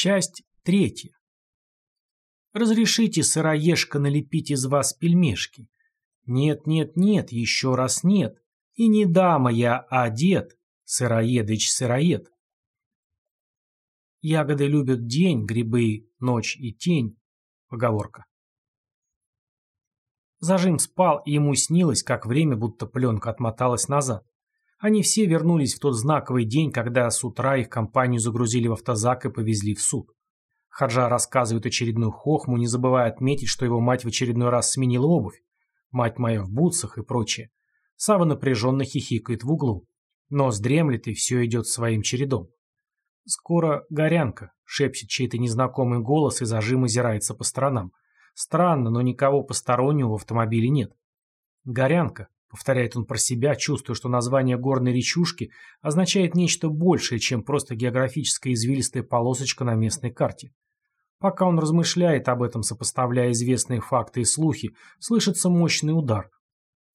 Часть третья. Разрешите, сыроежка, налепить из вас пельмешки. Нет, нет, нет, еще раз нет. И не дама я, а дед, сыроедыч сыроед. Ягоды любят день, грибы, ночь и тень. Поговорка. Зажим спал, и ему снилось, как время будто пленка отмоталась назад. Они все вернулись в тот знаковый день, когда с утра их компанию загрузили в автозак и повезли в суд. Хаджа рассказывает очередную хохму, не забывая отметить, что его мать в очередной раз сменила обувь. Мать моя в бутсах и прочее. Сава напряженно хихикает в углу. Нос дремлет, и все идет своим чередом. «Скоро горянка», — шепчет чей-то незнакомый голос и зажим озирается по сторонам. Странно, но никого постороннего в автомобиле нет. «Горянка», — повторяет он про себя, чувствуя, что название горной речушки означает нечто большее, чем просто географическая извилистая полосочка на местной карте. Пока он размышляет об этом, сопоставляя известные факты и слухи, слышится мощный удар.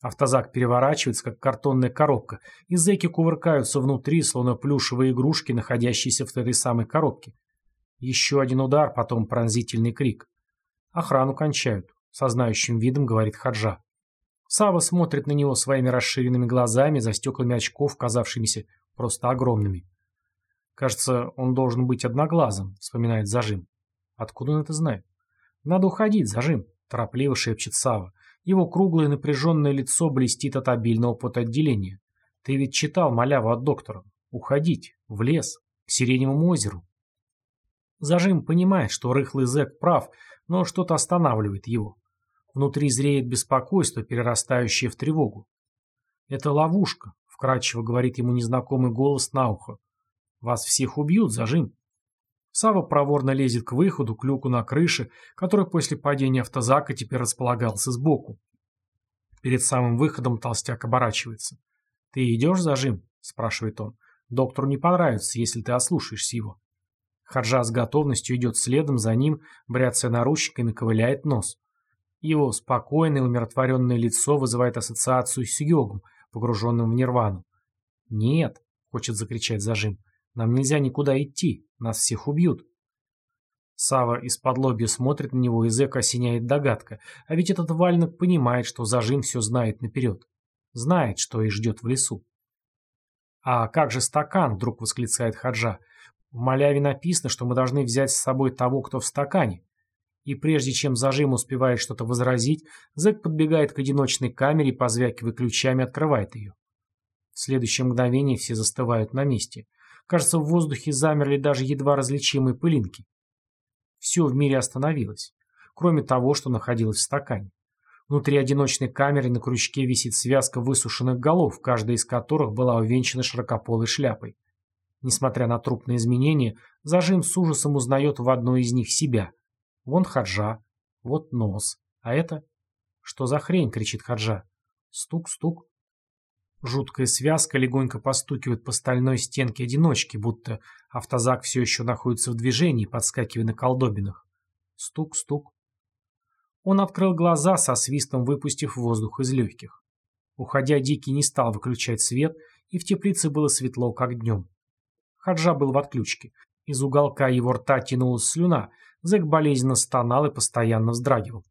Автозак переворачивается, как картонная коробка, и зэки кувыркаются внутри, словно плюшевые игрушки, находящиеся в этой самой коробке. Еще один удар, потом пронзительный крик. Охрану кончают, со знающим видом говорит Хаджа. Сава смотрит на него своими расширенными глазами за стеклами очков, казавшимися просто огромными. Кажется, он должен быть одноглазым, вспоминает Зажим. Откуда он это знает? Надо уходить, Зажим, торопливо шепчет Сава. Его круглое напряженное лицо блестит от обильного потоотделения. Ты ведь читал маляву от доктора. Уходить, в лес, к Сиреневому озеру. Зажим понимает, что рыхлый зэк прав, но что-то останавливает его. Внутри зреет беспокойство, перерастающее в тревогу. «Это ловушка», — вкратчиво говорит ему незнакомый голос на ухо. «Вас всех убьют, зажим». Сава проворно лезет к выходу, к люку на крыше, который после падения автозака теперь располагался сбоку. Перед самым выходом толстяк оборачивается. «Ты идешь, зажим?» — спрашивает он. «Доктору не понравится, если ты ослушаешься его». Харжа с готовностью идет следом за ним, бряцая наручниками, ковыляет нос. Его спокойное, умиротворенное лицо вызывает ассоциацию с йогом, погруженным в нирвану. «Нет», — хочет закричать зажим, — «нам нельзя никуда идти, нас всех убьют». Сава из-под лобья смотрит на него, и зэка осеняет догадка. А ведь этот вальнок понимает, что зажим все знает наперед. Знает, что и ждет в лесу. «А как же стакан?» — вдруг восклицает Хаджа. В маляве написано, что мы должны взять с собой того, кто в стакане. И прежде чем зажим успевает что-то возразить, зэк подбегает к одиночной камере и, позвякивая ключами, открывает ее. В следующее мгновение все застывают на месте. Кажется, в воздухе замерли даже едва различимые пылинки. Все в мире остановилось, кроме того, что находилось в стакане. Внутри одиночной камеры на крючке висит связка высушенных голов, каждая из которых была увенчана широкополой шляпой. Несмотря на трупные изменения, зажим с ужасом узнает в одной из них себя. Вон Хаджа, вот нос. А это... Что за хрень, кричит Хаджа. Стук-стук. Жуткая связка легонько постукивает по стальной стенке одиночки, будто автозак все еще находится в движении, подскакивая на колдобинах. Стук-стук. Он открыл глаза, со свистом выпустив воздух из легких. Уходя, Дикий не стал выключать свет, и в теплице было светло, как днем. Хаджа был в отключке. Из уголка его рта тянулась слюна, зэк болезненно стонал и постоянно вздрагивал.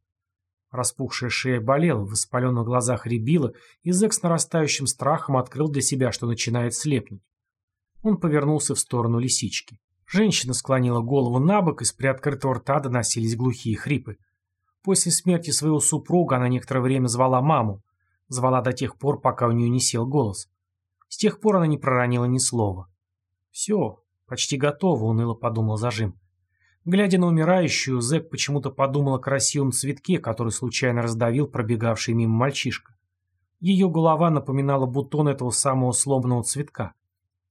Распухшая шея болела, в воспаленных глазах рябила, и зэк с нарастающим страхом открыл для себя, что начинает слепнуть. Он повернулся в сторону лисички. Женщина склонила голову на бок, из приоткрытого рта доносились глухие хрипы. После смерти своего супруга она некоторое время звала маму. Звала до тех пор, пока у нее не сел голос. С тех пор она не проронила ни слова. «Все, почти готово», — уныло подумал зажим. Глядя на умирающую, Зэк почему-то подумал о красивом цветке, который случайно раздавил пробегавший мимо мальчишка. Ее голова напоминала бутон этого самого сломанного цветка.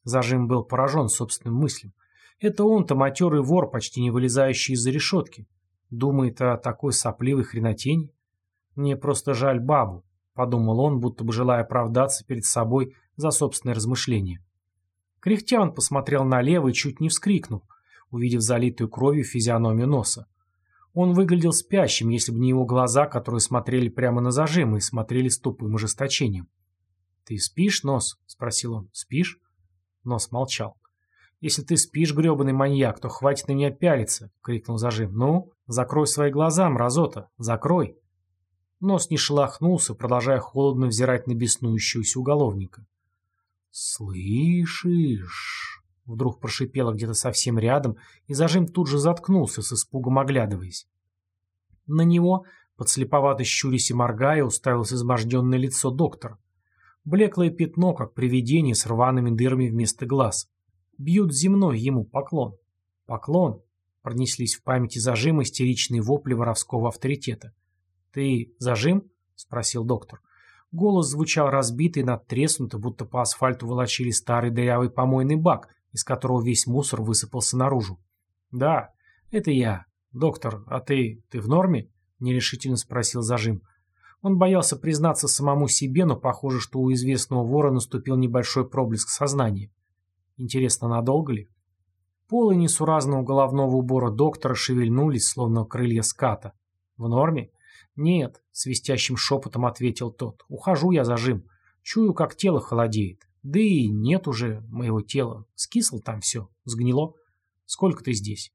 Зажим был поражен собственным мыслям. Это он-то матерый вор, почти не вылезающий из-за решетки. Думает о такой сопливой хренотени? Мне просто жаль бабу, подумал он, будто бы желая оправдаться перед собой за собственное размышление. Кряхтя он посмотрел налево и чуть не вскрикнул, увидев залитую кровью физиономию носа. Он выглядел спящим, если бы не его глаза, которые смотрели прямо на зажимы и смотрели с тупым ожесточением. «Ты спишь, Нос?» — спросил он. «Спишь?» Нос молчал. «Если ты спишь, гребаный маньяк, то хватит на меня пялиться!» — крикнул зажим. «Ну, закрой свои глаза, мразота, закрой!» Нос не шелохнулся, продолжая холодно взирать на беснующегося уголовника. «Слышишь?» — вдруг прошипело где-то совсем рядом, и зажим тут же заткнулся, с испугом оглядываясь. На него, подслеповато щурясь и моргая, уставилось изможденное лицо доктора. Блеклое пятно, как привидение с рваными дырами вместо глаз. Бьют земной ему поклон. Поклон. Пронеслись в памяти зажим истеричные вопли воровского авторитета. «Ты зажим?» — спросил доктор. Голос звучал разбитый, надтреснутый, будто по асфальту волочили старый дырявый помойный бак, из которого весь мусор высыпался наружу. «Да, это я. Доктор, а ты... ты в норме?» — нерешительно спросил зажим. Он боялся признаться самому себе, но похоже, что у известного вора наступил небольшой проблеск сознания. Интересно, надолго ли? Полы несуразного головного убора доктора шевельнулись, словно крылья ската. В норме? Нет, свистящим шепотом ответил тот. Ухожу я зажим. Чую, как тело холодеет. Да и нет уже моего тела. Скисло там все, сгнило. Сколько ты здесь?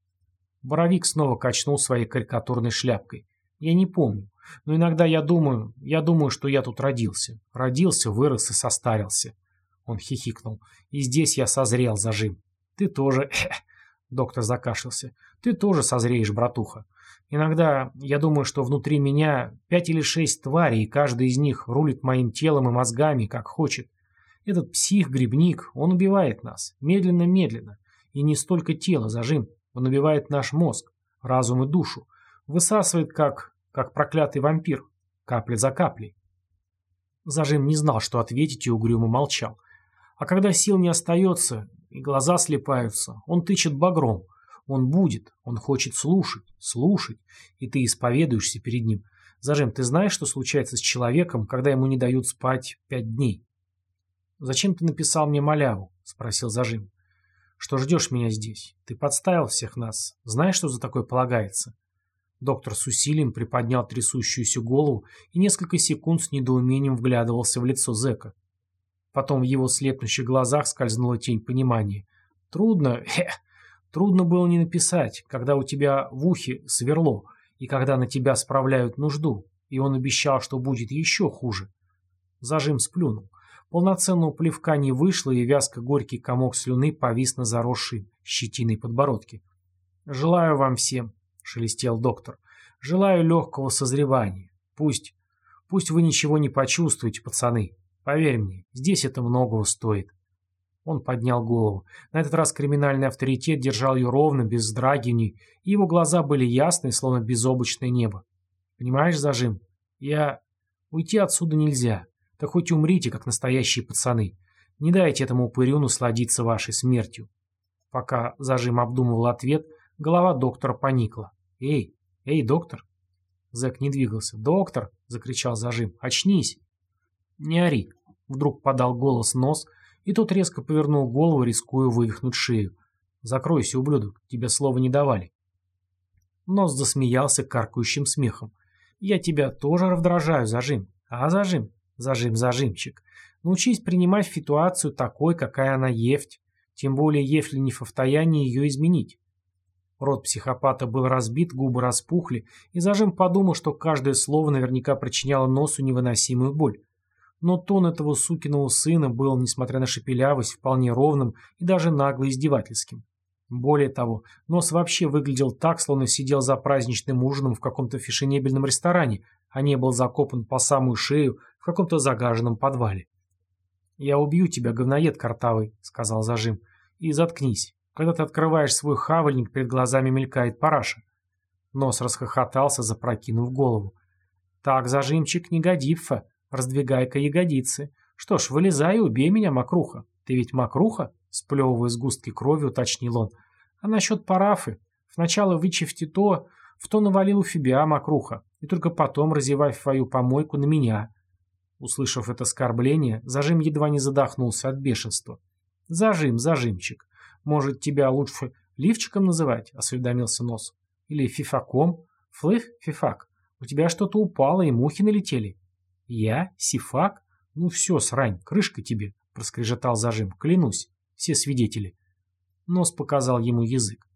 Боровик снова качнул своей карикатурной шляпкой. Я не помню. Но иногда я думаю, я думаю, что я тут родился. Родился, вырос и состарился. Он хихикнул. «И здесь я созрел, зажим. Ты тоже...» Доктор закашлялся. «Ты тоже созреешь, братуха. Иногда я думаю, что внутри меня пять или шесть тварей, и каждый из них рулит моим телом и мозгами, как хочет. Этот псих-грибник, он убивает нас. Медленно-медленно. И не столько тело, зажим. Он убивает наш мозг, разум и душу. Высасывает, как... как проклятый вампир. Капля за каплей. Зажим не знал, что ответить, и угрюмо молчал. А когда сил не остается и глаза слепаются, он тычет багром. Он будет, он хочет слушать, слушать, и ты исповедуешься перед ним. Зажим, ты знаешь, что случается с человеком, когда ему не дают спать пять дней? «Зачем ты написал мне маляву?» — спросил Зажим. «Что ждешь меня здесь? Ты подставил всех нас. Знаешь, что за такое полагается?» Доктор с усилием приподнял трясущуюся голову и несколько секунд с недоумением вглядывался в лицо зэка. Потом в его слепнущих глазах скользнула тень понимания. Трудно, эх, трудно было не написать, когда у тебя в ухе сверло, и когда на тебя справляют нужду, и он обещал, что будет еще хуже. Зажим сплюнул. Полноценного плевка не вышло, и вязко-горький комок слюны повис на заросшей щетиной подбородке. «Желаю вам всем», — шелестел доктор, — «желаю легкого созревания. Пусть, пусть вы ничего не почувствуете, пацаны, Поверь мне, здесь это многого стоит. Он поднял голову. На этот раз криминальный авторитет держал ее ровно, без вздрагиваний, и его глаза были ясные, словно безоблачное небо. Понимаешь, зажим? Я... Уйти отсюда нельзя. Да хоть умрите, как настоящие пацаны. Не дайте этому упырю насладиться вашей смертью. Пока зажим обдумывал ответ, голова доктора поникла. «Эй, эй, доктор!» Зэк не двигался. «Доктор!» — закричал зажим. «Очнись!» «Не ори!» Вдруг подал голос нос, и тот резко повернул голову, рискуя вывихнуть шею. «Закройся, ублюдок, тебе слова не давали». Нос засмеялся каркающим смехом. «Я тебя тоже раздражаю, зажим. А, зажим? Зажим, зажимчик. Научись принимать ситуацию такой, какая она есть. Тем более, если не в состоянии ее изменить». Рот психопата был разбит, губы распухли, и зажим подумал, что каждое слово наверняка причиняло носу невыносимую боль. Но тон этого сукиного сына был, несмотря на шепелявость, вполне ровным и даже нагло издевательским. Более того, нос вообще выглядел так, словно сидел за праздничным ужином в каком-то фешенебельном ресторане, а не был закопан по самую шею в каком-то загаженном подвале. «Я убью тебя, говноед картавый», — сказал зажим. «И заткнись. Когда ты открываешь свой хавальник, перед глазами мелькает параша». Нос расхохотался, запрокинув голову. «Так, зажимчик, не годится. Раздвигай-ка ягодицы. Что ж, вылезай и убей меня, мокруха. Ты ведь мокруха? Сплевывая сгустки крови, уточнил он. А насчет парафы? Сначала вычифти то, в то навалил у фибиа мокруха, и только потом разевай свою помойку на меня. Услышав это оскорбление, зажим едва не задохнулся от бешенства. «Зажим, зажимчик. Может, тебя лучше лифчиком называть?» — осведомился нос. «Или фифаком? Флых, фифак. У тебя что-то упало, и мухи налетели». «Я? Сифак? Ну все, срань, крышка тебе!» — проскрежетал зажим. «Клянусь, все свидетели». Нос показал ему язык.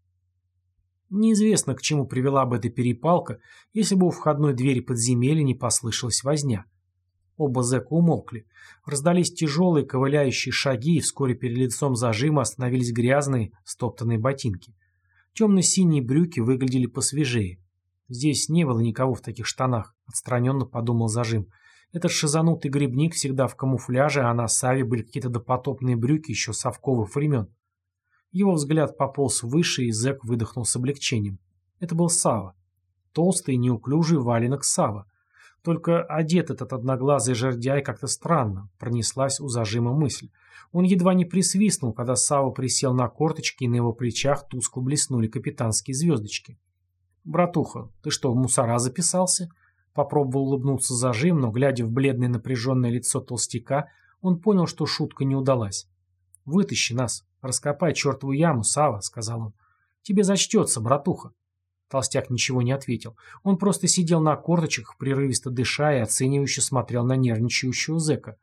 Неизвестно, к чему привела бы эта перепалка, если бы у входной двери подземелья не послышалась возня. Оба зэка умолкли. Раздались тяжелые ковыляющие шаги, и вскоре перед лицом зажима остановились грязные, стоптанные ботинки. Темно-синие брюки выглядели посвежее. Здесь не было никого в таких штанах, отстраненно подумал зажим. Этот шизанутый грибник всегда в камуфляже, а на Саве были какие-то допотопные брюки еще совковых времен. Его взгляд пополз выше, и зэк выдохнул с облегчением. Это был Сава. Толстый, неуклюжий валенок Сава. Только одет этот одноглазый жердяй как-то странно, пронеслась у зажима мысль. Он едва не присвистнул, когда Сава присел на корточки, и на его плечах тускло блеснули капитанские звездочки. «Братуха, ты что, в мусора записался?» Попробовал улыбнуться зажим, но, глядя в бледное напряженное лицо толстяка, он понял, что шутка не удалась. «Вытащи нас, раскопай чертову яму, Сава», — сказал он. «Тебе зачтется, братуха». Толстяк ничего не ответил. Он просто сидел на корточках, прерывисто дыша и оценивающе смотрел на нервничающего зэка.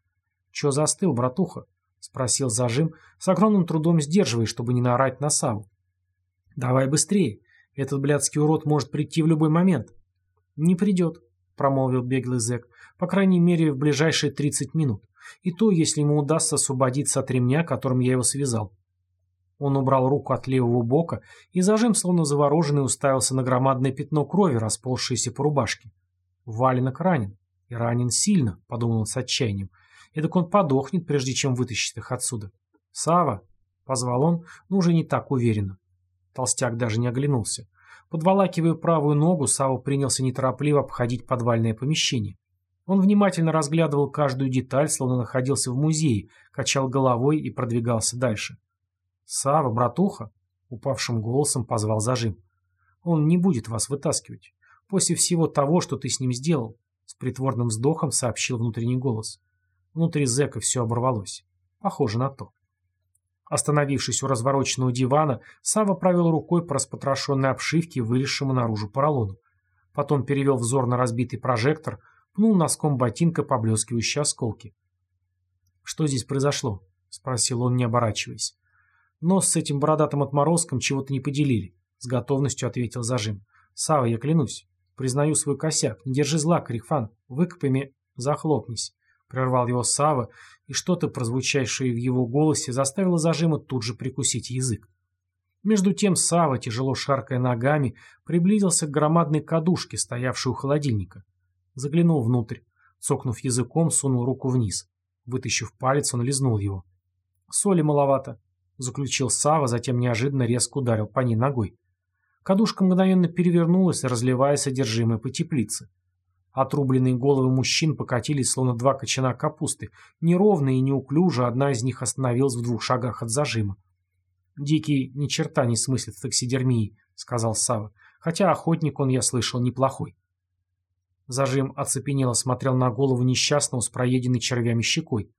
«Чё застыл, братуха?» — спросил зажим, с огромным трудом сдерживая, чтобы не наорать на Саву. «Давай быстрее. Этот блядский урод может прийти в любой момент». «Не придет», — промолвил беглый зэк. «По крайней мере, в ближайшие тридцать минут. И то, если ему удастся освободиться от ремня, которым я его связал». Он убрал руку от левого бока и зажим, словно завороженный, уставился на громадное пятно крови, расползшееся по рубашке. Валенок ранен. И ранен сильно, подумал он с отчаянием. Эдак он подохнет, прежде чем вытащит их отсюда. Сава, позвал он, но уже не так уверенно. Толстяк даже не оглянулся. Подволакивая правую ногу, Сава принялся неторопливо обходить подвальное помещение. Он внимательно разглядывал каждую деталь, словно находился в музее, качал головой и продвигался дальше. «Сава, братуха!» — упавшим голосом позвал зажим. «Он не будет вас вытаскивать. После всего того, что ты с ним сделал», — с притворным вздохом сообщил внутренний голос. Внутри зэка все оборвалось. Похоже на то. Остановившись у развороченного дивана, Сава провел рукой по распотрошенной обшивке, вылезшему наружу поролону. Потом перевел взор на разбитый прожектор, пнул носком ботинка поблескивающие осколки. «Что здесь произошло?» — спросил он, не оборачиваясь. Нос с этим бородатым отморозком чего-то не поделили, с готовностью ответил зажим. Сава, я клянусь. Признаю свой косяк. Не держи зла, Крихфан. Выкопай мне... Захлопнись. Прервал его Сава, и что-то, прозвучавшее в его голосе, заставило зажима тут же прикусить язык. Между тем Сава, тяжело шаркая ногами, приблизился к громадной кадушке, стоявшей у холодильника. Заглянул внутрь. Цокнув языком, сунул руку вниз. Вытащив палец, он лизнул его. Соли маловато заключил Сава, затем неожиданно резко ударил по ней ногой. Кадушка мгновенно перевернулась, разливая содержимое по теплице. Отрубленные головы мужчин покатились, словно два кочана капусты. Неровно и неуклюже одна из них остановилась в двух шагах от зажима. «Дикий ни черта не смыслит в таксидермии», — сказал Сава. «Хотя охотник он, я слышал, неплохой». Зажим оцепенело смотрел на голову несчастного с проеденной червями щекой.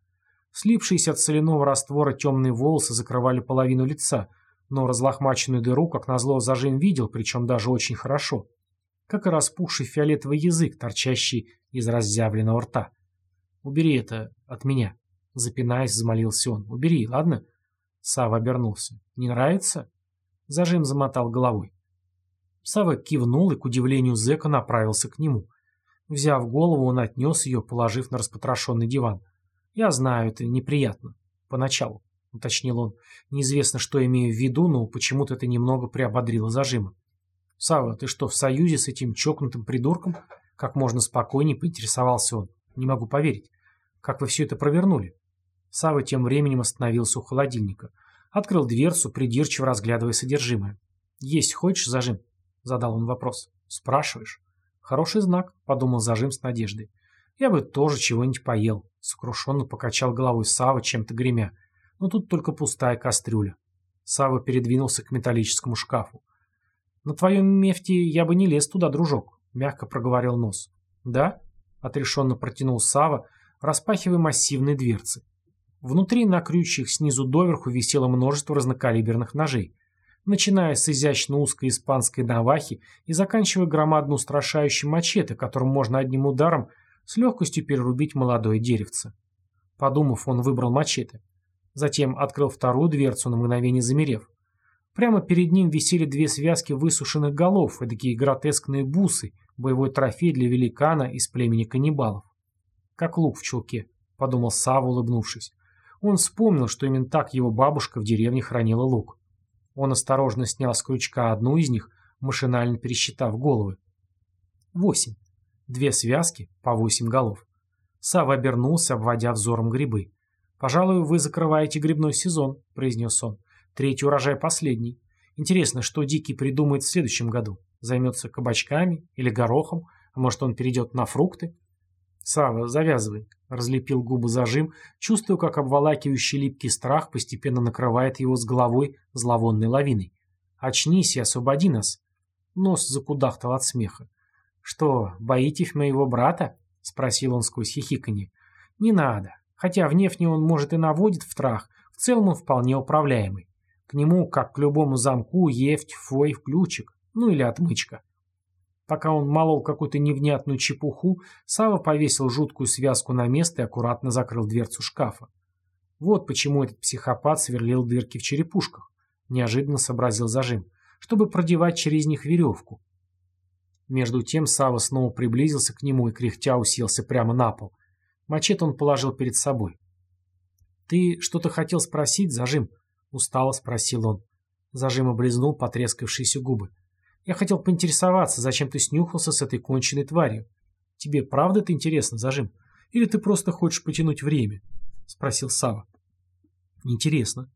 Слипшиеся от соляного раствора темные волосы закрывали половину лица, но разлохмаченную дыру, как назло, зажим видел, причем даже очень хорошо. Как и распухший фиолетовый язык, торчащий из разъявленного рта. «Убери это от меня», — запинаясь, замолился он. «Убери, ладно?» Сава обернулся. «Не нравится?» Зажим замотал головой. Сава кивнул и, к удивлению зэка, направился к нему. Взяв голову, он отнес ее, положив на распотрошенный диван. «Я знаю, это неприятно. Поначалу», — уточнил он. «Неизвестно, что имею в виду, но почему-то это немного приободрило зажима». «Сава, ты что, в союзе с этим чокнутым придурком?» Как можно спокойнее поинтересовался он. «Не могу поверить. Как вы все это провернули?» Сава тем временем остановился у холодильника. Открыл дверцу, придирчиво разглядывая содержимое. «Есть хочешь, зажим?» — задал он вопрос. «Спрашиваешь?» «Хороший знак», — подумал зажим с надеждой. «Я бы тоже чего-нибудь поел», — сокрушенно покачал головой Сава, чем-то гремя. Но тут только пустая кастрюля. Сава передвинулся к металлическому шкафу. «На твоем мефте я бы не лез туда, дружок», — мягко проговорил нос. «Да?» — отрешенно протянул Сава, распахивая массивные дверцы. Внутри на крючьях снизу доверху висело множество разнокалиберных ножей, начиная с изящно узкой испанской навахи и заканчивая громадно устрашающим мачете, которым можно одним ударом с легкостью перерубить молодое деревце. Подумав, он выбрал мачете. Затем открыл вторую дверцу, на мгновение замерев. Прямо перед ним висели две связки высушенных голов, такие гротескные бусы, боевой трофей для великана из племени каннибалов. Как лук в чулке, подумал Сава, улыбнувшись. Он вспомнил, что именно так его бабушка в деревне хранила лук. Он осторожно снял с крючка одну из них, машинально пересчитав головы. Восемь. Две связки по восемь голов. Сава обернулся, обводя взором грибы. «Пожалуй, вы закрываете грибной сезон», — произнес он. «Третий урожай последний. Интересно, что Дикий придумает в следующем году? Займется кабачками или горохом? А может, он перейдет на фрукты?» «Сава, завязывай», — разлепил губы зажим, чувствуя, как обволакивающий липкий страх постепенно накрывает его с головой зловонной лавиной. «Очнись и освободи нас». Нос закудахтал от смеха. «Что, боитесь моего брата?» — спросил он сквозь хихиканье. «Не надо. Хотя внешне он, может, и наводит в трах, в целом он вполне управляемый. К нему, как к любому замку, есть фой ключик, ну или отмычка. Пока он молол какую-то невнятную чепуху, Сава повесил жуткую связку на место и аккуратно закрыл дверцу шкафа. Вот почему этот психопат сверлил дырки в черепушках. Неожиданно сообразил зажим, чтобы продевать через них веревку. Между тем Сава снова приблизился к нему и кряхтя уселся прямо на пол. Мачете он положил перед собой. «Ты что-то хотел спросить, Зажим?» — устало спросил он. Зажим облизнул потрескавшиеся губы. «Я хотел поинтересоваться, зачем ты снюхался с этой конченной тварью. Тебе правда это интересно, Зажим? Или ты просто хочешь потянуть время?» — спросил Сава. «Интересно».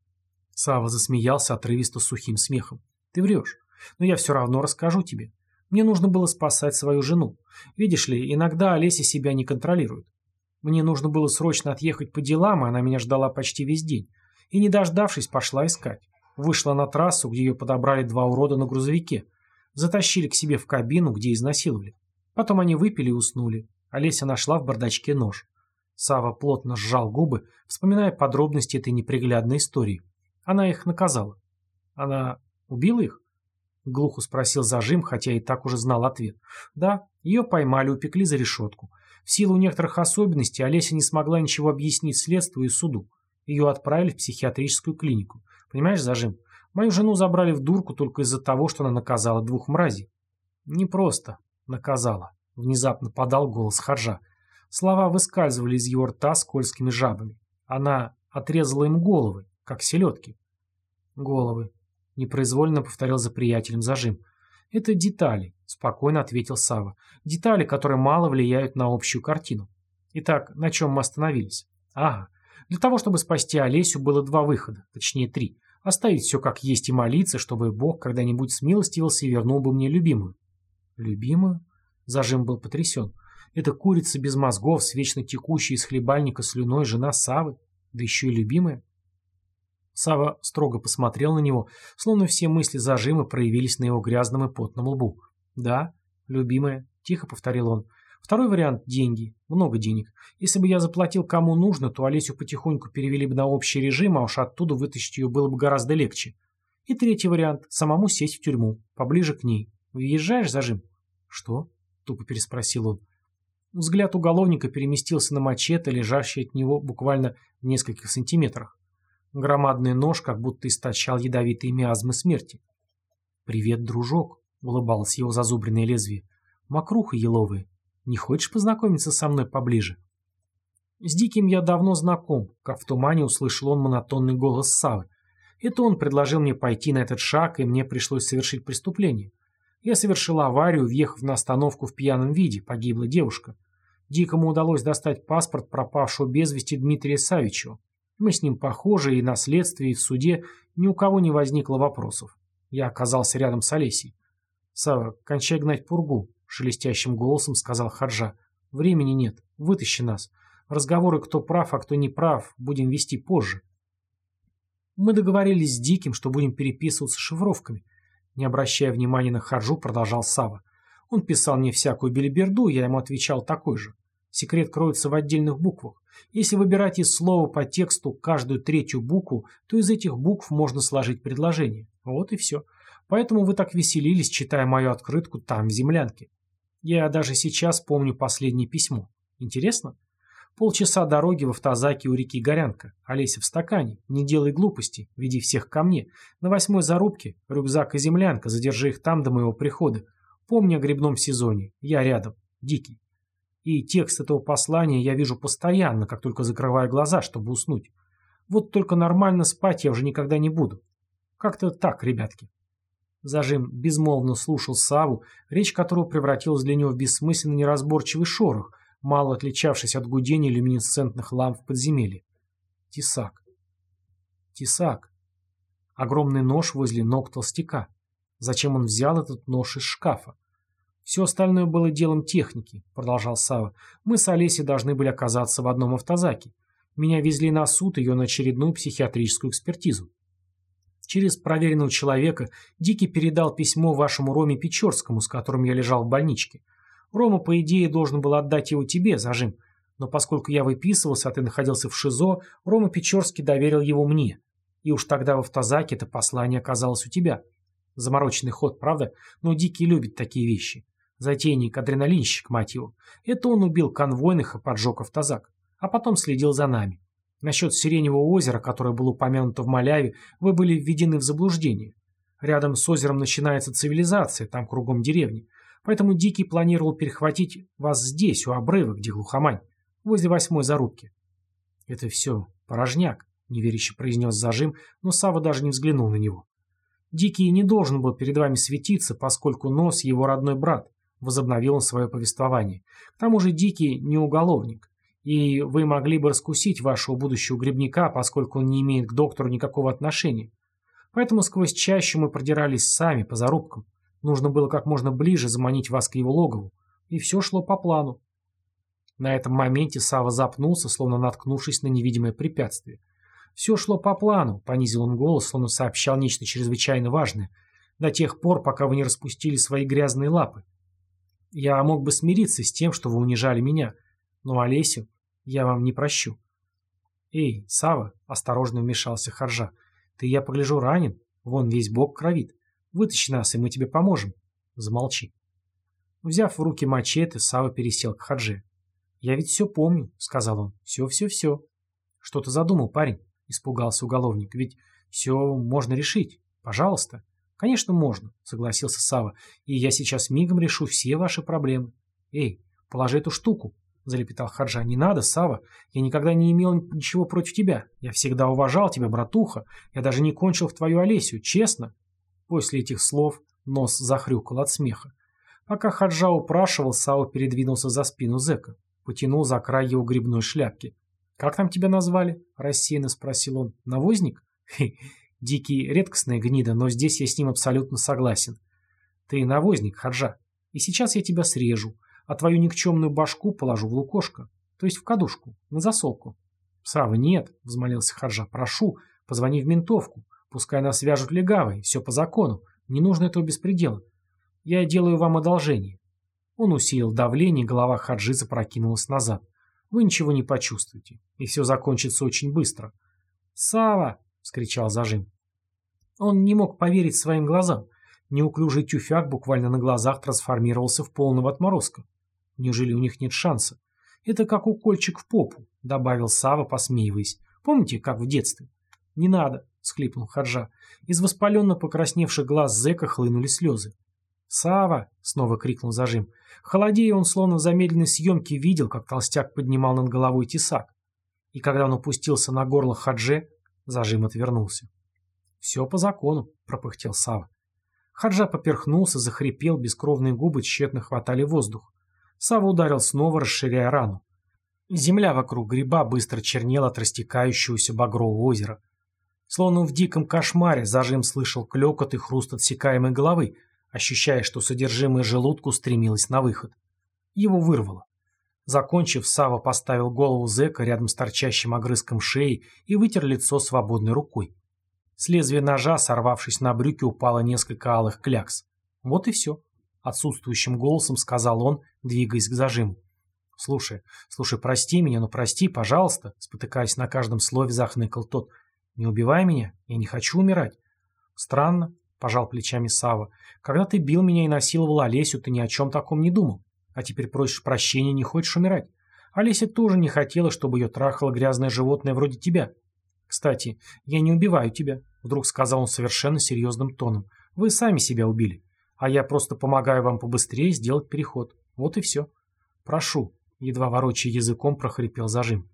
Сава засмеялся отрывисто сухим смехом. «Ты врешь, но я все равно расскажу тебе. Мне нужно было спасать свою жену. Видишь ли, иногда Олеся себя не контролирует. Мне нужно было срочно отъехать по делам, и она меня ждала почти весь день. И, не дождавшись, пошла искать. Вышла на трассу, где ее подобрали два урода на грузовике. Затащили к себе в кабину, где изнасиловали. Потом они выпили и уснули. Олеся нашла в бардачке нож. Сава плотно сжал губы, вспоминая подробности этой неприглядной истории. Она их наказала. Она убила их? Глухо спросил зажим, хотя и так уже знал ответ. Да, ее поймали, упекли за решетку. В силу некоторых особенностей Олеся не смогла ничего объяснить следствию и суду. Ее отправили в психиатрическую клинику. Понимаешь, зажим? Мою жену забрали в дурку только из-за того, что она наказала двух мразей. Не просто наказала. Внезапно подал голос Хаджа. Слова выскальзывали из его рта скользкими жабами. Она отрезала им головы, как селедки. Головы. Непроизвольно повторил за приятелем зажим. «Это детали», — спокойно ответил Сава. «Детали, которые мало влияют на общую картину. Итак, на чем мы остановились? Ага. Для того, чтобы спасти Олесю, было два выхода, точнее три. Оставить все как есть и молиться, чтобы Бог когда-нибудь смилостивился и вернул бы мне любимую». «Любимую?» Зажим был потрясен. «Это курица без мозгов, с вечно текущей из хлебальника слюной жена Савы, да еще и любимая». Сава строго посмотрел на него, словно все мысли зажима проявились на его грязном и потном лбу. «Да, любимая», — тихо повторил он. «Второй вариант — деньги. Много денег. Если бы я заплатил кому нужно, то Олесю потихоньку перевели бы на общий режим, а уж оттуда вытащить ее было бы гораздо легче. И третий вариант — самому сесть в тюрьму, поближе к ней. Въезжаешь, зажим?» «Что?» — тупо переспросил он. Взгляд уголовника переместился на мачете, лежащий от него буквально в нескольких сантиметрах. Громадный нож как будто источал ядовитые миазмы смерти. «Привет, дружок», — улыбалось его зазубренное лезвие. «Мокруха еловая, не хочешь познакомиться со мной поближе?» С Диким я давно знаком, как в тумане услышал он монотонный голос Савы. Это он предложил мне пойти на этот шаг, и мне пришлось совершить преступление. Я совершил аварию, въехав на остановку в пьяном виде, погибла девушка. Дикому удалось достать паспорт пропавшего без вести Дмитрия Савичева. Мы с ним похожи, и на следствии, и в суде ни у кого не возникло вопросов. Я оказался рядом с Олесей. «Сава, кончай гнать пургу», — шелестящим голосом сказал Хаджа. «Времени нет. Вытащи нас. Разговоры, кто прав, а кто не прав, будем вести позже». Мы договорились с Диким, что будем переписываться шифровками. Не обращая внимания на Хаджу, продолжал Сава. Он писал мне всякую белиберду, я ему отвечал такой же. Секрет кроется в отдельных буквах. Если выбирать из слова по тексту каждую третью букву, то из этих букв можно сложить предложение. Вот и все. Поэтому вы так веселились, читая мою открытку там, в землянке. Я даже сейчас помню последнее письмо. Интересно? Полчаса дороги в автозаке у реки Горянка. Олеся в стакане. Не делай глупостей. Веди всех ко мне. На восьмой зарубке. Рюкзак и землянка. Задержи их там до моего прихода. Помни о грибном сезоне. Я рядом. Дикий. И текст этого послания я вижу постоянно, как только закрываю глаза, чтобы уснуть. Вот только нормально спать я уже никогда не буду. Как-то так, ребятки. Зажим безмолвно слушал Саву, речь которого превратилась для него в бессмысленный неразборчивый шорох – мало отличавшись от гудения люминесцентных ламп в подземелье. Тесак. Тесак. Огромный нож возле ног толстяка. Зачем он взял этот нож из шкафа? Все остальное было делом техники, продолжал Сава. Мы с Олесей должны были оказаться в одном автозаке. Меня везли на суд ее на очередную психиатрическую экспертизу. Через проверенного человека Дикий передал письмо вашему Роме Печорскому, с которым я лежал в больничке. Рома, по идее, должен был отдать его тебе, зажим. Но поскольку я выписывался, а ты находился в ШИЗО, Рома Печорский доверил его мне. И уж тогда в автозаке это послание оказалось у тебя. Замороченный ход, правда? Но Дикий любит такие вещи. Затейник, адреналинщик, мать его. Это он убил конвойных и поджег автозак. А потом следил за нами. Насчет Сиреневого озера, которое было упомянуто в Маляве, вы были введены в заблуждение. Рядом с озером начинается цивилизация, там кругом деревни. Поэтому Дикий планировал перехватить вас здесь, у обрыва, где глухомань, возле восьмой зарубки. Это все порожняк, неверяще произнес зажим, но Сава даже не взглянул на него. Дикий не должен был перед вами светиться, поскольку Нос его родной брат, возобновил он свое повествование. К тому же Дикий не уголовник, и вы могли бы раскусить вашего будущего грибника, поскольку он не имеет к доктору никакого отношения. Поэтому сквозь чащу мы продирались сами, по зарубкам. Нужно было как можно ближе заманить вас к его логову. И все шло по плану. На этом моменте Сава запнулся, словно наткнувшись на невидимое препятствие. «Все шло по плану», — понизил он голос, словно сообщал нечто чрезвычайно важное, до тех пор, пока вы не распустили свои грязные лапы. Я мог бы смириться с тем, что вы унижали меня, но Олесю я вам не прощу. «Эй, Сава, осторожно вмешался Харжа, — «ты, я погляжу, ранен, вон весь бок кровит. Вытащи нас, и мы тебе поможем. Замолчи. Взяв в руки мачете, Сава пересел к Хадже. «Я ведь все помню», — сказал он. «Все-все-все». «Что ты задумал, парень?» — испугался уголовник. «Ведь все можно решить. Пожалуйста». «Конечно, можно», — согласился Сава. «И я сейчас мигом решу все ваши проблемы». «Эй, положи эту штуку», — залепетал Хаджа. «Не надо, Сава. Я никогда не имел ничего против тебя. Я всегда уважал тебя, братуха. Я даже не кончил в твою Олесю, честно». После этих слов нос захрюкал от смеха. Пока Хаджа упрашивал, Сао передвинулся за спину зэка, потянул за край его грибной шляпки. «Как там тебя назвали?» – рассеянно спросил он. «Навозник?» Хе, «Дикий, редкостная гнида, но здесь я с ним абсолютно согласен. Ты навозник, Хаджа, и сейчас я тебя срежу, а твою никчемную башку положу в лукошко, то есть в кадушку, на засолку». «Сава, нет», – взмолился Хаджа, – «прошу, позвони в ментовку. Пускай нас свяжут легавой, все по закону. Не нужно этого беспредела. Я делаю вам одолжение. Он усилил давление, голова Хаджи запрокинулась назад. Вы ничего не почувствуете, и все закончится очень быстро. «Сава!» — скричал зажим. Он не мог поверить своим глазам. Неуклюжий тюфяк буквально на глазах трансформировался в полного отморозка. Неужели у них нет шанса? Это как укольчик в попу, добавил Сава, посмеиваясь. Помните, как в детстве? Не надо, — схлипнул Хаджа. Из воспаленно покрасневших глаз зэка хлынули слезы. «Сава!» — снова крикнул зажим. Холодея он словно в замедленной съемке видел, как толстяк поднимал над головой тесак. И когда он опустился на горло Хадже, зажим отвернулся. «Все по закону», — пропыхтел Сава. Хаджа поперхнулся, захрипел, бескровные губы тщетно хватали воздух. Сава ударил снова, расширяя рану. Земля вокруг гриба быстро чернела от растекающегося багрового озера. Словно в диком кошмаре зажим слышал клёкот и хруст отсекаемой головы, ощущая, что содержимое желудку стремилось на выход. Его вырвало. Закончив, Сава поставил голову зэка рядом с торчащим огрызком шеи и вытер лицо свободной рукой. С лезвия ножа, сорвавшись на брюки, упало несколько алых клякс. Вот и все. Отсутствующим голосом сказал он, двигаясь к зажиму. «Слушай, слушай, прости меня, но прости, пожалуйста», спотыкаясь на каждом слове, захныкал тот. Не убивай меня, я не хочу умирать. Странно, пожал плечами Сава. Когда ты бил меня и насиловал Олесю, ты ни о чем таком не думал. А теперь просишь прощения, не хочешь умирать. Олеся тоже не хотела, чтобы ее трахало грязное животное вроде тебя. Кстати, я не убиваю тебя, вдруг сказал он совершенно серьезным тоном. Вы сами себя убили. А я просто помогаю вам побыстрее сделать переход. Вот и все. Прошу, едва ворочая языком, прохрипел зажим.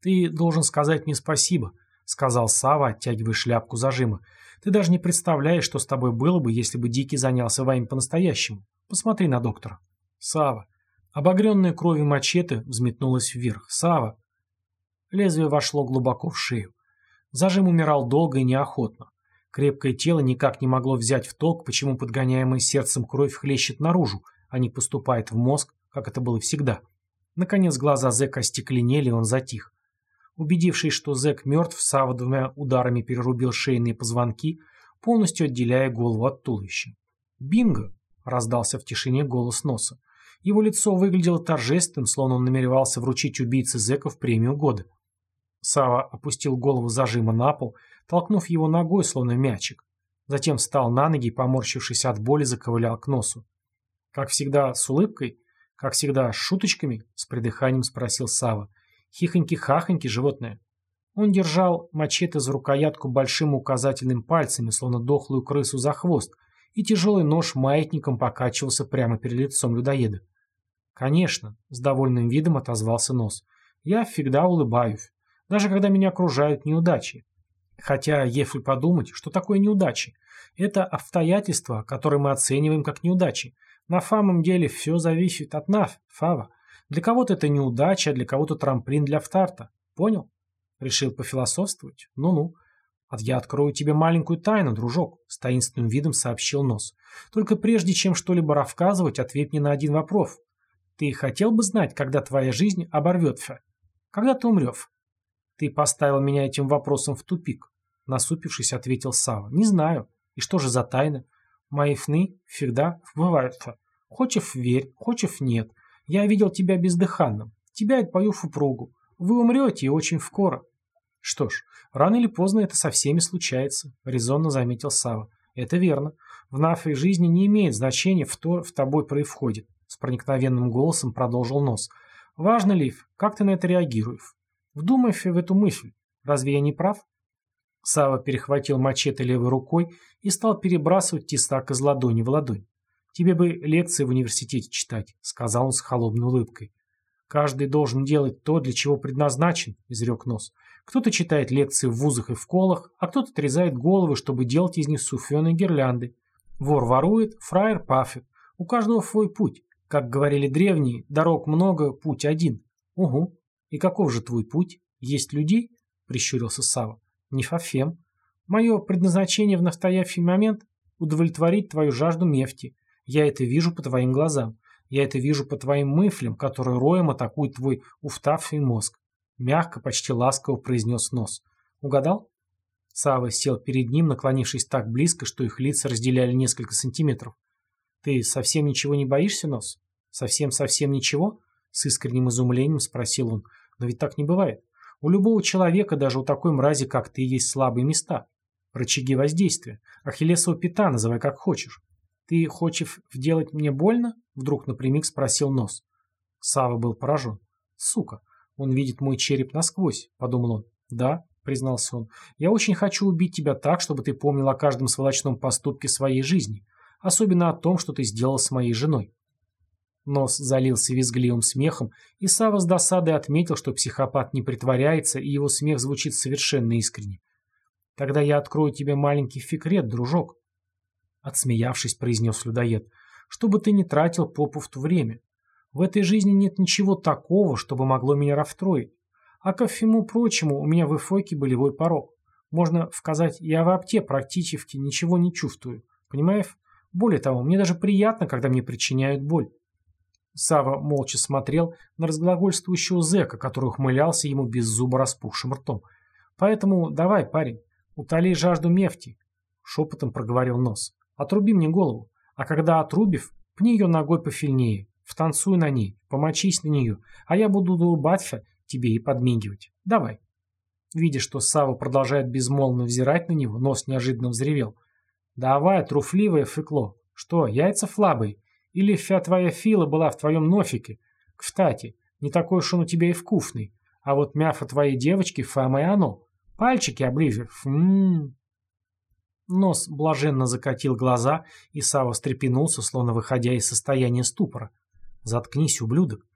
Ты должен сказать мне спасибо, сказал Сава, оттягивая шляпку зажима. Ты даже не представляешь, что с тобой было бы, если бы Дикий занялся вами по-настоящему. Посмотри на доктора. Сава. Обогренная кровью мачете взметнулась вверх. Сава. Лезвие вошло глубоко в шею. Зажим умирал долго и неохотно. Крепкое тело никак не могло взять в толк, почему подгоняемая сердцем кровь хлещет наружу, а не поступает в мозг, как это было всегда. Наконец глаза зэка остекленели, и он затих. Убедившись, что зэк мертв, Сава двумя ударами перерубил шейные позвонки, полностью отделяя голову от туловища. «Бинго!» — раздался в тишине голос носа. Его лицо выглядело торжественным, словно он намеревался вручить убийце зэков премию года. Сава опустил голову зажима на пол, толкнув его ногой, словно мячик. Затем встал на ноги и, поморщившись от боли, заковылял к носу. «Как всегда, с улыбкой? Как всегда, с шуточками?» — с придыханием спросил Сава. «Хихоньки-хахоньки, животное». Он держал мачете за рукоятку большим указательным пальцами, словно дохлую крысу за хвост, и тяжелый нож маятником покачивался прямо перед лицом людоеда. «Конечно», — с довольным видом отозвался нос. «Я всегда улыбаюсь, даже когда меня окружают неудачи. Хотя, если подумать, что такое неудачи? Это обстоятельства, которые мы оцениваем как неудачи. На самом деле все зависит от нас, Фава. Для кого-то это неудача, а для кого-то трамплин для втарта. Понял? Решил пофилософствовать? Ну-ну. А я открою тебе маленькую тайну, дружок, с таинственным видом сообщил Нос. Только прежде чем что-либо рассказывать, ответь мне на один вопрос. Ты хотел бы знать, когда твоя жизнь оборвется? Когда ты умрешь? Ты поставил меня этим вопросом в тупик. Насупившись, ответил Сава. Не знаю. И что же за тайна? Мои сны всегда сбываются. Хочешь верь, хочешь нет. Я видел тебя бездыханным. Тебя и твою супругу. Вы умрете и очень скоро. Что ж, рано или поздно это со всеми случается, резонно заметил Сава. Это верно. В нашей жизни не имеет значения, что в тобой происходит. С проникновенным голосом продолжил Нос. Важно, Лив, как ты на это реагируешь? Вдумайся в эту мысль. Разве я не прав? Сава перехватил мачете левой рукой и стал перебрасывать тесак из ладони в ладонь. «Тебе бы лекции в университете читать», — сказал он с холодной улыбкой. «Каждый должен делать то, для чего предназначен», — изрек нос. «Кто-то читает лекции в вузах и в колах, а кто-то отрезает головы, чтобы делать из них суфеные гирлянды. Вор ворует, фраер пафет. У каждого свой путь. Как говорили древние, дорог много, путь один. Угу. И каков же твой путь? Есть людей? Прищурился Сава. Не фафем. Мое предназначение в настоящий момент – удовлетворить твою жажду нефти. Я это вижу по твоим глазам. Я это вижу по твоим мыслям, которые роем атакуют твой уфтавший мозг. Мягко, почти ласково произнес нос. Угадал? Сава сел перед ним, наклонившись так близко, что их лица разделяли несколько сантиметров. «Ты совсем ничего не боишься, Нос? Совсем-совсем ничего?» С искренним изумлением спросил он. «Но ведь так не бывает. У любого человека, даже у такой мрази, как ты, есть слабые места. Рычаги воздействия. Ахиллесова пята, называй как хочешь. Ты хочешь сделать мне больно?» Вдруг напрямик спросил Нос. Сава был поражен. «Сука, он видит мой череп насквозь», — подумал он. «Да», — признался он, — «я очень хочу убить тебя так, чтобы ты помнил о каждом сволочном поступке своей жизни особенно о том, что ты сделал с моей женой. Нос залился визгливым смехом, и Сава с досадой отметил, что психопат не притворяется, и его смех звучит совершенно искренне. «Тогда я открою тебе маленький фикрет, дружок», — отсмеявшись, произнес людоед, — «чтобы ты не тратил попусту время. В этой жизни нет ничего такого, чтобы могло меня расстроить. А ко всему прочему, у меня в эфоке болевой порог. Можно сказать, я вообще практически ничего не чувствую. Понимаешь? Более того, мне даже приятно, когда мне причиняют боль. Сава молча смотрел на разглагольствующего зэка, который ухмылялся ему без зуба распухшим ртом. «Поэтому давай, парень, утоли жажду нефти», — шепотом проговорил нос. «Отруби мне голову, а когда отрубив, пни ее ногой пофильнее, втанцуй на ней, помочись на нее, а я буду улыбаться тебе и подмигивать. Давай». Видя, что Сава продолжает безмолвно взирать на него, нос неожиданно взревел. «Давай, труфливое фыкло. Что, яйца флабые? Или вся твоя фила была в твоем нофике? Кстати, Не такой уж он у тебя и вкусный. А вот мяфа твоей девочки самое оно. Пальчики оближешь. Ммм. Нос блаженно закатил глаза, и Сава встрепенулся, словно выходя из состояния ступора. «Заткнись, ублюдок!»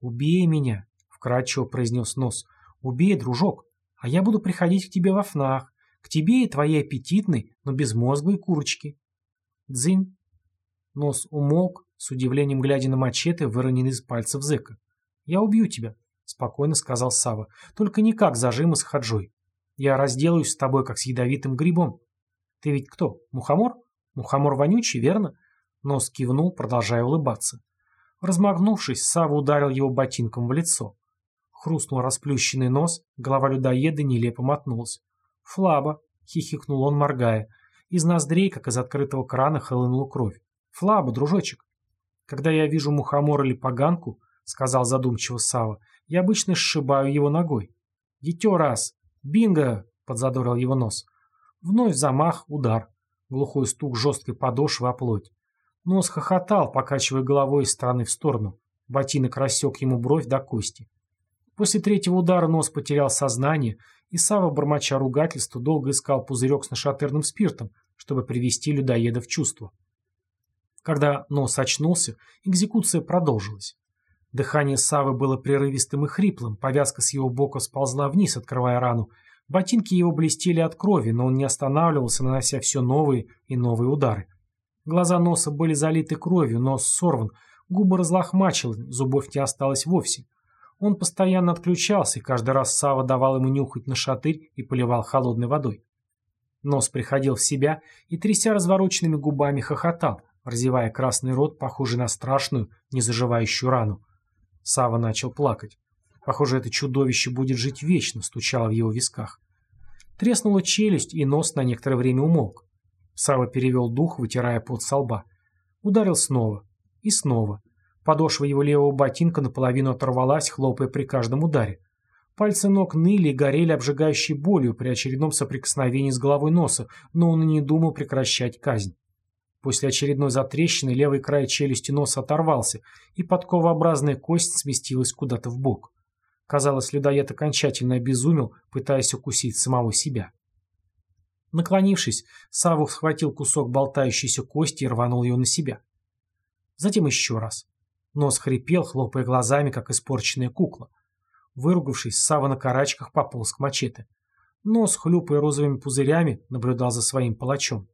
«Убей меня!» — вкратчиво произнес Нос. «Убей, дружок, а я буду приходить к тебе во фнах, к тебе и твоей аппетитной, но безмозглой курочке». «Дзынь!» Нос умолк, с удивлением глядя на мачете, выроненный из пальцев зэка. «Я убью тебя», — спокойно сказал Сава. «Только не как зажима с хаджой. Я разделаюсь с тобой, как с ядовитым грибом. Ты ведь кто, мухомор? Мухомор вонючий, верно?» Нос кивнул, продолжая улыбаться. Размахнувшись, Сава ударил его ботинком в лицо. Хрустнул расплющенный нос, голова людоеда нелепо мотнулась. «Флаба!» — хихикнул он, моргая. Из ноздрей, как из открытого крана, хлынула кровь. «Флаба, дружочек!» «Когда я вижу мухомор или поганку, — сказал задумчиво Сава, — я обычно сшибаю его ногой. «Дитё раз! Бинго!» — подзадорил его нос. Вновь замах, удар. Глухой стук жесткой подошвы о плоть. Нос хохотал, покачивая головой из стороны в сторону. Ботинок рассек ему бровь до кости. После третьего удара нос потерял сознание, и Сава, бормоча ругательства, долго искал пузырек с нашатырным спиртом, чтобы привести людоеда в чувство. Когда нос очнулся, экзекуция продолжилась. Дыхание Савы было прерывистым и хриплым, повязка с его бока сползла вниз, открывая рану. Ботинки его блестели от крови, но он не останавливался, нанося все новые и новые удары. Глаза носа были залиты кровью, нос сорван, губы разлохмачил, зубов не осталось вовсе. Он постоянно отключался, и каждый раз Сава давал ему нюхать на шатырь и поливал холодной водой. Нос приходил в себя и, тряся развороченными губами, хохотал, разевая красный рот, похожий на страшную, незаживающую рану. Сава начал плакать. Похоже, это чудовище будет жить вечно, стучало в его висках. Треснула челюсть, и нос на некоторое время умолк. Сава перевел дух, вытирая пот со лба. Ударил снова. И снова. Подошва его левого ботинка наполовину оторвалась, хлопая при каждом ударе. Пальцы ног ныли и горели обжигающей болью при очередном соприкосновении с головой носа, но он и не думал прекращать казнь. После очередной затрещины левый край челюсти носа оторвался, и подковообразная кость сместилась куда-то в бок. Казалось, людоед окончательно обезумел, пытаясь укусить самого себя. Наклонившись, Савух схватил кусок болтающейся кости и рванул ее на себя. Затем еще раз. Нос хрипел, хлопая глазами, как испорченная кукла. Выругавшись, Сава на карачках пополз к мачете. Нос, хлюпая розовыми пузырями, наблюдал за своим палачом.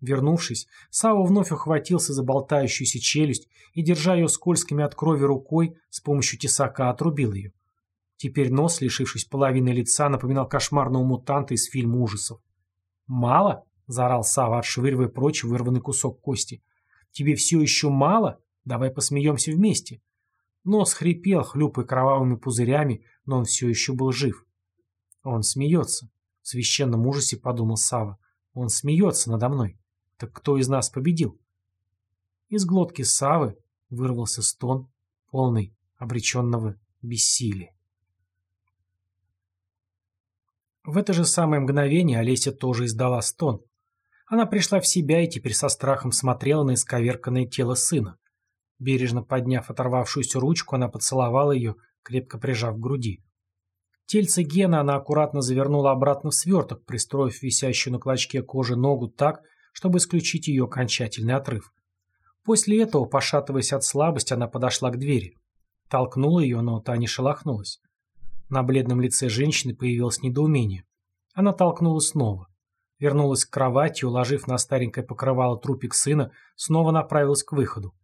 Вернувшись, Сава вновь ухватился за болтающуюся челюсть и, держа ее скользкими от крови рукой, с помощью тесака отрубил ее. Теперь нос, лишившись половины лица, напоминал кошмарного мутанта из фильма ужасов. «Мало?» — заорал Сава, отшвыривая прочь вырванный кусок кости. «Тебе все еще мало? Давай посмеемся вместе». Нос хрипел, хлюпая кровавыми пузырями, но он все еще был жив. «Он смеется», — в священном ужасе подумал Сава. «Он смеется надо мной. Так кто из нас победил?» Из глотки Савы вырвался стон, полный обреченного бессилия. В это же самое мгновение Олеся тоже издала стон. Она пришла в себя и теперь со страхом смотрела на исковерканное тело сына. Бережно подняв оторвавшуюся ручку, она поцеловала ее, крепко прижав к груди. Тельце Гена она аккуратно завернула обратно в сверток, пристроив висящую на клочке кожи ногу так, чтобы исключить ее окончательный отрыв. После этого, пошатываясь от слабости, она подошла к двери. Толкнула ее, но та не шелохнулась. На бледном лице женщины появилось недоумение. Она толкнула снова. Вернулась к кровати, уложив на старенькое покрывало трупик сына, снова направилась к выходу.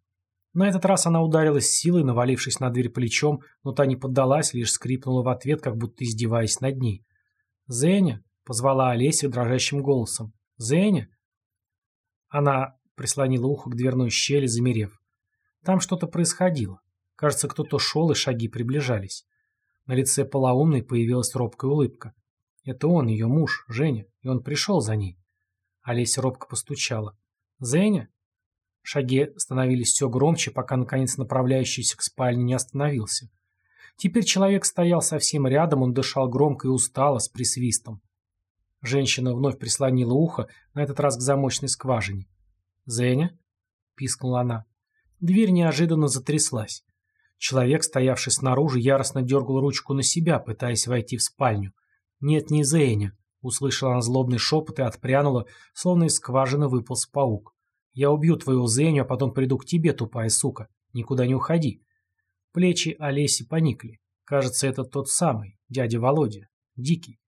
На этот раз она ударилась силой, навалившись на дверь плечом, но та не поддалась, лишь скрипнула в ответ, как будто издеваясь над ней. «Зеня!» — позвала Олеся дрожащим голосом. «Зеня!» Она прислонила ухо к дверной щели, замерев. Там что-то происходило. Кажется, кто-то шел, и шаги приближались. На лице полоумной появилась робкая улыбка. Это он, ее муж, Женя, и он пришел за ней. Олеся робко постучала. «Зеня?» Шаги становились все громче, пока, наконец, направляющийся к спальне не остановился. Теперь человек стоял совсем рядом, он дышал громко и устало, с присвистом. Женщина вновь прислонила ухо, на этот раз к замочной скважине. «Зеня?» — пискнула она. Дверь неожиданно затряслась. Человек, стоявший снаружи, яростно дергал ручку на себя, пытаясь войти в спальню. «Нет, не Зейня», — услышала она злобный шепот и отпрянула, словно из скважины выполз паук. «Я убью твою Зейню, а потом приду к тебе, тупая сука. Никуда не уходи». Плечи Олеси поникли. Кажется, это тот самый, дядя Володя, Дикий.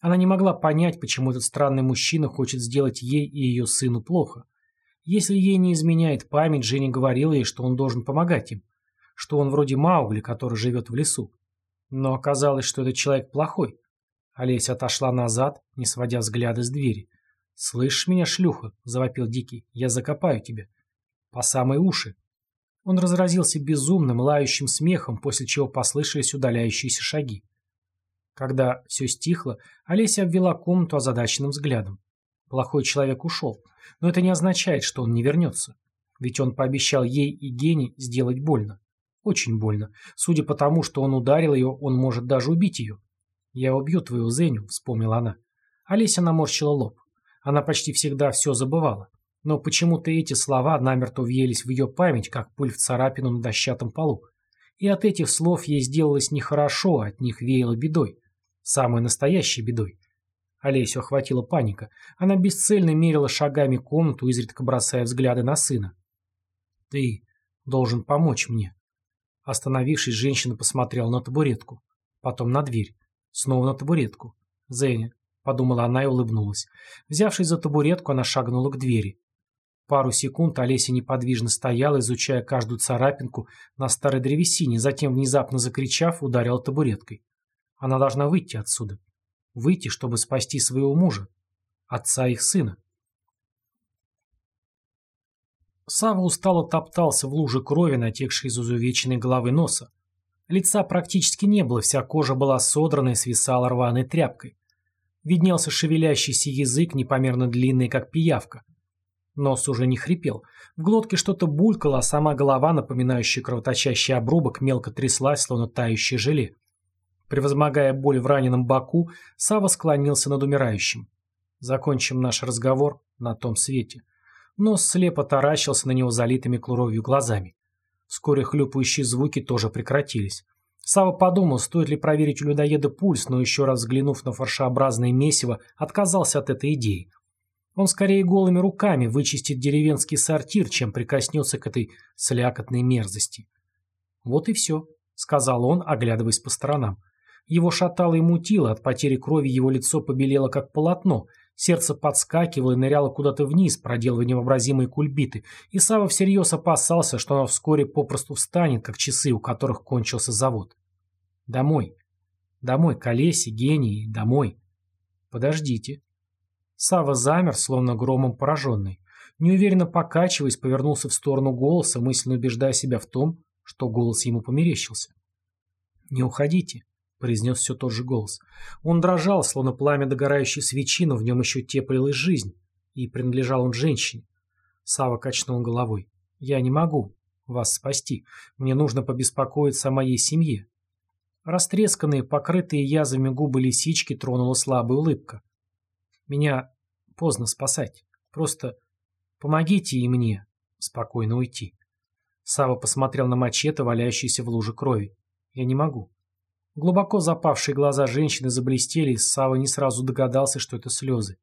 Она не могла понять, почему этот странный мужчина хочет сделать ей и ее сыну плохо. Если ей не изменяет память, Женя говорила ей, что он должен помогать им что он вроде Маугли, который живет в лесу. Но оказалось, что этот человек плохой. Олеся отошла назад, не сводя взгляда с двери. «Слышишь меня, шлюха?» – завопил Дикий. «Я закопаю тебя». «По самые уши». Он разразился безумным, лающим смехом, после чего послышались удаляющиеся шаги. Когда все стихло, Олеся обвела комнату озадаченным взглядом. Плохой человек ушел, но это не означает, что он не вернется. Ведь он пообещал ей и Гене сделать больно. Очень больно. Судя по тому, что он ударил ее, он может даже убить ее. «Я убью твою Зеню», — вспомнила она. Олеся наморщила лоб. Она почти всегда все забывала. Но почему-то эти слова намертво въелись в ее память, как пыль в царапину на дощатом полу. И от этих слов ей сделалось нехорошо, от них веяло бедой. Самой настоящей бедой. Олесю охватила паника. Она бесцельно мерила шагами комнату, изредка бросая взгляды на сына. «Ты должен помочь мне», Остановившись, женщина посмотрела на табуретку. Потом на дверь. Снова на табуретку. «Зеня», — подумала она и улыбнулась. Взявшись за табуретку, она шагнула к двери. Пару секунд Олеся неподвижно стояла, изучая каждую царапинку на старой древесине, затем, внезапно закричав, ударила табуреткой. Она должна выйти отсюда. Выйти, чтобы спасти своего мужа, отца их сына. Сава устало топтался в луже крови, натекшей из изувеченной головы носа. Лица практически не было, вся кожа была содрана и свисала рваной тряпкой. Виднелся шевелящийся язык, непомерно длинный, как пиявка. Нос уже не хрипел. В глотке что-то булькало, а сама голова, напоминающая кровоточащий обрубок, мелко тряслась, словно тающее желе. Превозмогая боль в раненом боку, Сава склонился над умирающим. «Закончим наш разговор на том свете» но слепо таращился на него залитыми кровью глазами. Вскоре хлюпающие звуки тоже прекратились. Сава подумал, стоит ли проверить у людоеда пульс, но еще раз взглянув на фаршеобразное месиво, отказался от этой идеи. Он скорее голыми руками вычистит деревенский сортир, чем прикоснется к этой слякотной мерзости. «Вот и все», — сказал он, оглядываясь по сторонам. Его шатало и мутило, от потери крови его лицо побелело, как полотно, Сердце подскакивало и ныряло куда-то вниз, проделывая невообразимые кульбиты, и Сава всерьез опасался, что оно вскоре попросту встанет, как часы, у которых кончился завод. Домой. Домой, к Олесе, гении, домой. Подождите. Сава замер, словно громом пораженный. Неуверенно покачиваясь, повернулся в сторону голоса, мысленно убеждая себя в том, что голос ему померещился. «Не уходите произнес все тот же голос. Он дрожал, словно пламя догорающей свечи, но в нем еще теплилась жизнь. И принадлежал он женщине. Сава качнул головой. «Я не могу вас спасти. Мне нужно побеспокоиться о моей семье». Растресканные, покрытые язвами губы лисички тронула слабая улыбка. «Меня поздно спасать. Просто помогите и мне спокойно уйти». Сава посмотрел на мачете, валяющийся в луже крови. «Я не могу. Глубоко запавшие глаза женщины заблестели, и Сава не сразу догадался, что это слезы.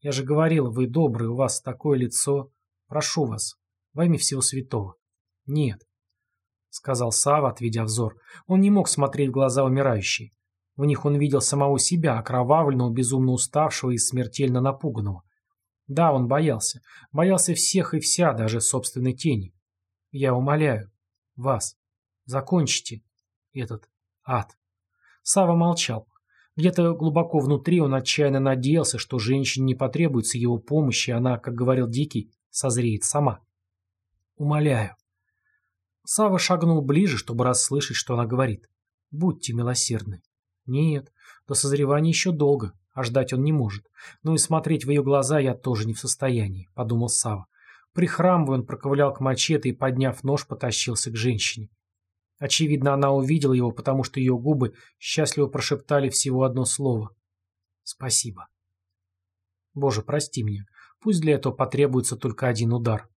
«Я же говорил, вы добрый, у вас такое лицо. Прошу вас, во имя всего святого». «Нет», — сказал Сава, отведя взор. Он не мог смотреть в глаза умирающей. В них он видел самого себя, окровавленного, безумно уставшего и смертельно напуганного. Да, он боялся. Боялся всех и вся, даже собственной тени. Я умоляю вас, закончите этот Ад. Сава молчал. Где-то глубоко внутри он отчаянно надеялся, что женщине не потребуется его помощи, и она, как говорил Дикий, созреет сама. «Умоляю». Сава шагнул ближе, чтобы расслышать, что она говорит. «Будьте милосердны». «Нет, до созревания еще долго, а ждать он не может. Ну и смотреть в ее глаза я тоже не в состоянии», — подумал Сава. Прихрамывая, он проковылял к мачете и, подняв нож, потащился к женщине. Очевидно, она увидела его, потому что ее губы счастливо прошептали всего одно слово. «Спасибо». «Боже, прости меня. Пусть для этого потребуется только один удар».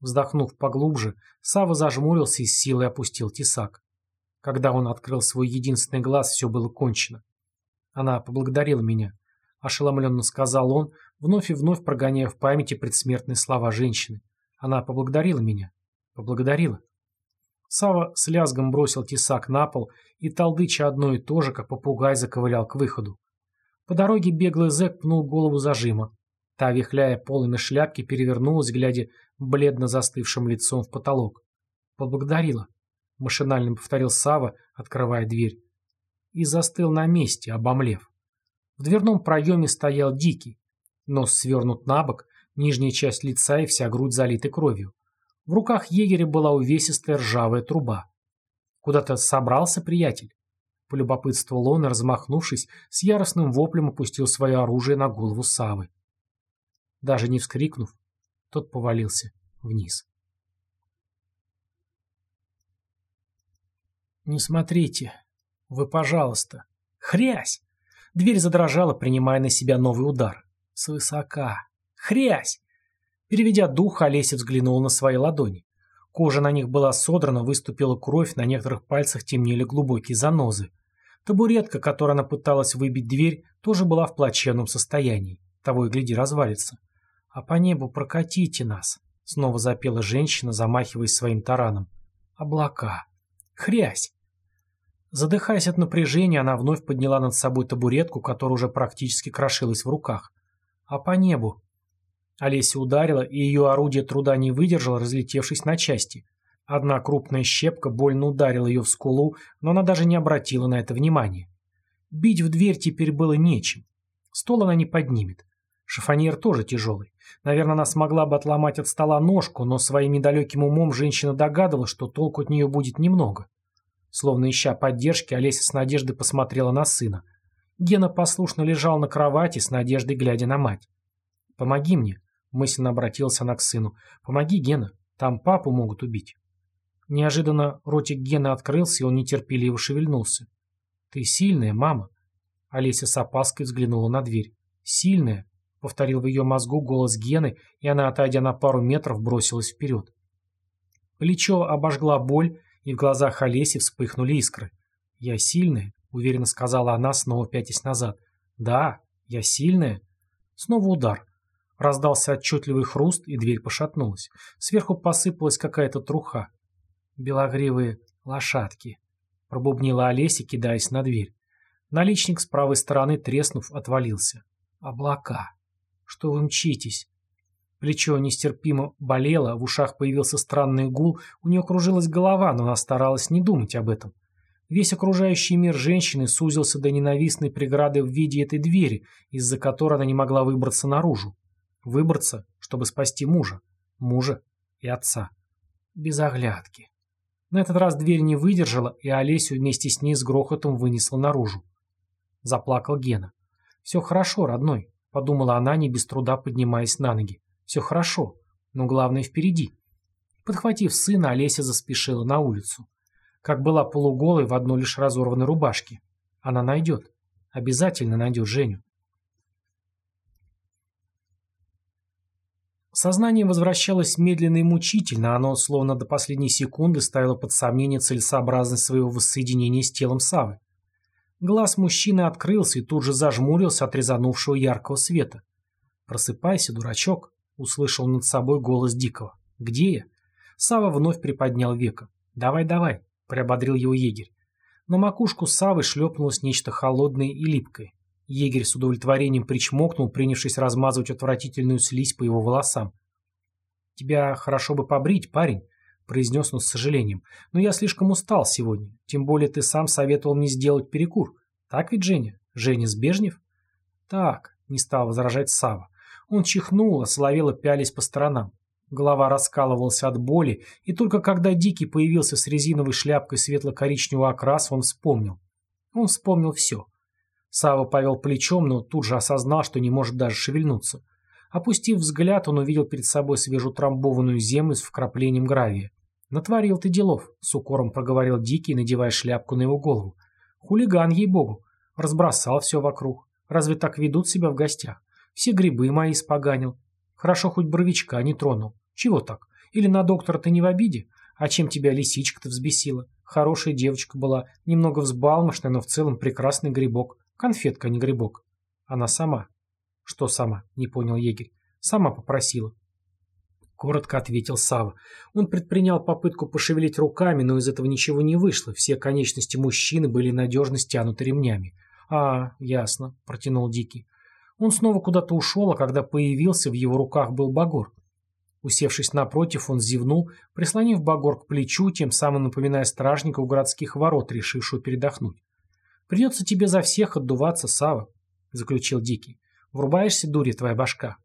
Вздохнув поглубже, Сава зажмурился и с силой опустил тесак. Когда он открыл свой единственный глаз, все было кончено. Она поблагодарила меня. Ошеломленно сказал он, вновь и вновь прогоняя в памяти предсмертные слова женщины. Она поблагодарила меня. Поблагодарила. Сава с лязгом бросил тесак на пол и, толдыча одно и то же, как попугай, заковылял к выходу. По дороге беглый зэк пнул голову зажима. Та, вихляя полами шляпки, перевернулась, глядя бледно застывшим лицом в потолок. Поблагодарила. Машинально повторил Сава, открывая дверь. И застыл на месте, обомлев. В дверном проеме стоял Дикий. Нос свернут на бок, нижняя часть лица и вся грудь залиты кровью. В руках егеря была увесистая ржавая труба. «Куда-то собрался, приятель?» Полюбопытствовал он размахнувшись, с яростным воплем опустил свое оружие на голову Савы. Даже не вскрикнув, тот повалился вниз. «Не смотрите. Вы, пожалуйста. Хрясь!» Дверь задрожала, принимая на себя новый удар. Свысока. Хрясь! Переведя дух, Олеся взглянула на свои ладони. Кожа на них была содрана, выступила кровь, на некоторых пальцах темнели глубокие занозы. Табуретка, которой она пыталась выбить дверь, тоже была в плачевном состоянии. Того и гляди развалится. «А по небу прокатите нас!» Снова запела женщина, замахиваясь своим тараном. «Облака! Хрясь!» Задыхаясь от напряжения, она вновь подняла над собой табуретку, которая уже практически крошилась в руках. «А по небу!» Олеся ударила, и ее орудие труда не выдержало, разлетевшись на части. Одна крупная щепка больно ударила ее в скулу, но она даже не обратила на это внимания. Бить в дверь теперь было нечем. Стол она не поднимет. Шифоньер тоже тяжелый. Наверное, она смогла бы отломать от стола ножку, но своим недалеким умом женщина догадывалась, что толку от нее будет немного. Словно ища поддержки, Олеся с надеждой посмотрела на сына. Гена послушно лежал на кровати, с надеждой глядя на мать. «Помоги мне», Мысленно обратилась она к сыну. «Помоги, Гена, там папу могут убить». Неожиданно ротик Гена открылся, и он нетерпеливо шевельнулся. «Ты сильная, мама». Олеся с опаской взглянула на дверь. «Сильная», — повторил в ее мозгу голос Гены, и она, отойдя на пару метров, бросилась вперед. Плечо обожгла боль, и в глазах Олеси вспыхнули искры. «Я сильная», — уверенно сказала она, снова пятясь назад. «Да, я сильная». Снова удар. Раздался отчетливый хруст, и дверь пошатнулась. Сверху посыпалась какая-то труха. «Белогривые лошадки», — пробубнила Олеся, кидаясь на дверь. Наличник с правой стороны, треснув, отвалился. «Облака! Что вы мчитесь?» Плечо нестерпимо болело, в ушах появился странный гул, у нее кружилась голова, но она старалась не думать об этом. Весь окружающий мир женщины сузился до ненавистной преграды в виде этой двери, из-за которой она не могла выбраться наружу. Выбраться, чтобы спасти мужа, мужа и отца. Без оглядки. На этот раз дверь не выдержала, и Олесю вместе с ней с грохотом вынесла наружу. Заплакал Гена. «Все хорошо, родной», — подумала она, не без труда поднимаясь на ноги. «Все хорошо, но главное впереди». Подхватив сына, Олеся заспешила на улицу. Как была полуголой в одной лишь разорванной рубашке. Она найдет. Обязательно найдет Женю. Сознание возвращалось медленно и мучительно, оно словно до последней секунды ставило под сомнение целесообразность своего воссоединения с телом Савы. Глаз мужчины открылся и тут же зажмурился от резанувшего яркого света. «Просыпайся, дурачок», — услышал над собой голос Дикого. «Где я?» Сава вновь приподнял века. «Давай, давай», — приободрил его егерь. На макушку Савы шлепнулось нечто холодное и липкое. Егерь с удовлетворением причмокнул, принявшись размазывать отвратительную слизь по его волосам. «Тебя хорошо бы побрить, парень», — произнес он с сожалением. «Но я слишком устал сегодня. Тем более ты сам советовал мне сделать перекур. Так ведь, Женя? Женя Сбежнев?» «Так», — не стал возражать Сава. Он чихнул, ословело пялись по сторонам. Голова раскалывалась от боли, и только когда Дикий появился с резиновой шляпкой светло-коричневого окраса, он вспомнил. Он вспомнил все. Сава повел плечом, но тут же осознал, что не может даже шевельнуться. Опустив взгляд, он увидел перед собой свежеутрамбованную землю с вкраплением гравия. «Натворил ты делов», — с укором проговорил Дикий, надевая шляпку на его голову. «Хулиган, ей-богу. Разбросал все вокруг. Разве так ведут себя в гостях? Все грибы мои испоганил. Хорошо, хоть бровичка не тронул. Чего так? Или на доктора ты не в обиде? А чем тебя лисичка-то взбесила? Хорошая девочка была, немного взбалмошная, но в целом прекрасный грибок. Конфетка, а не грибок. Она сама. Что сама? Не понял егерь. Сама попросила. Коротко ответил Сава. Он предпринял попытку пошевелить руками, но из этого ничего не вышло. Все конечности мужчины были надежно стянуты ремнями. «А, ясно», — протянул Дикий. Он снова куда-то ушел, а когда появился, в его руках был Багор. Усевшись напротив, он зевнул, прислонив Багор к плечу, тем самым напоминая стражника у городских ворот, решившего передохнуть. «Придется тебе за всех отдуваться, Сава», — заключил Дикий. «Врубаешься, дури, твоя башка?»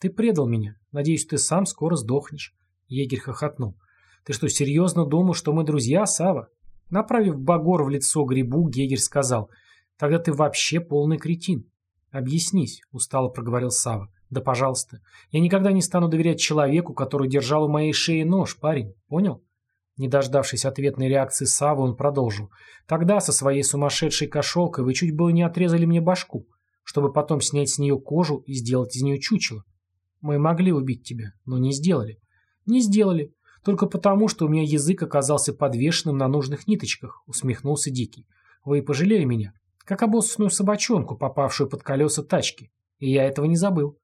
«Ты предал меня. Надеюсь, ты сам скоро сдохнешь». Егерь хохотнул. «Ты что, серьезно думал, что мы друзья, Сава?» Направив Багор в лицо грибу, Гегерь сказал, «Тогда ты вообще полный кретин». «Объяснись», — устало проговорил Сава. «Да, пожалуйста. Я никогда не стану доверять человеку, который держал у моей шеи нож, парень. Понял?» Не дождавшись ответной реакции Савы, он продолжил. «Тогда со своей сумасшедшей кошелкой вы чуть было не отрезали мне башку, чтобы потом снять с нее кожу и сделать из нее чучело. Мы могли убить тебя, но не сделали. Не сделали. Только потому, что у меня язык оказался подвешенным на нужных ниточках, усмехнулся Дикий. Вы и пожалели меня. Как обоссанную собачонку, попавшую под колеса тачки. И я этого не забыл.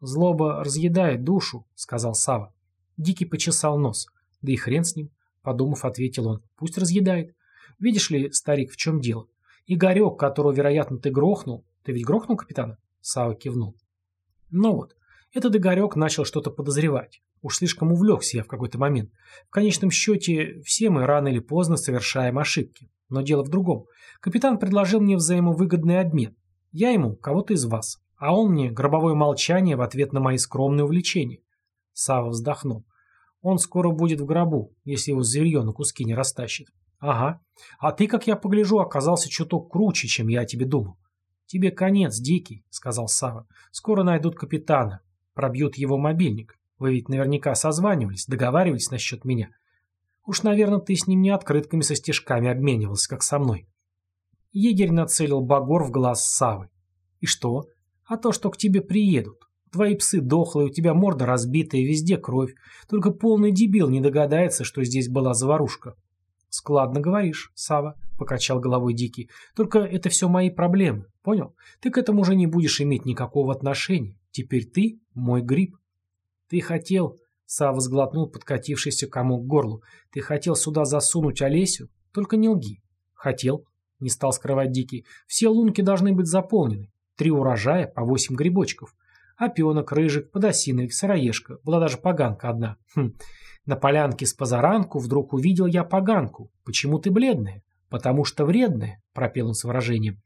Злоба разъедает душу, сказал Сава. Дикий почесал нос. Да и хрен с ним. Подумав, ответил он. Пусть разъедает. Видишь ли, старик, в чем дело? Игорек, которого, вероятно, ты грохнул. Ты ведь грохнул капитана? Сава кивнул. Ну вот, этот Игорек начал что-то подозревать. Уж слишком увлекся я в какой-то момент. В конечном счете, все мы рано или поздно совершаем ошибки. Но дело в другом. Капитан предложил мне взаимовыгодный обмен. Я ему кого-то из вас, а он мне гробовое молчание в ответ на мои скромные увлечения. Сава вздохнул. Он скоро будет в гробу, если его зверье на куски не растащит. Ага. А ты, как я погляжу, оказался чуток круче, чем я о тебе думал. Тебе конец, Дикий, сказал Сава. Скоро найдут капитана. Пробьют его мобильник. Вы ведь наверняка созванивались, договаривались насчет меня. Уж, наверное, ты с ним не открытками со стежками обменивался, как со мной. Егерь нацелил багор в глаз Савы. И что? А то, что к тебе приедут. Твои псы дохлые, у тебя морда разбитая, везде кровь. Только полный дебил не догадается, что здесь была заварушка. Складно говоришь, Сава, покачал головой Дикий. Только это все мои проблемы, понял? Ты к этому уже не будешь иметь никакого отношения. Теперь ты мой гриб. Ты хотел... Сава сглотнул подкатившийся комок к горлу. Ты хотел сюда засунуть Олесю? Только не лги. Хотел. Не стал скрывать Дикий. Все лунки должны быть заполнены. Три урожая по восемь грибочков. Опенок, рыжик, подосиновик, сыроежка. Была даже поганка одна. Хм. На полянке с позаранку вдруг увидел я поганку. Почему ты бледная? Потому что вредная, пропел он с выражением.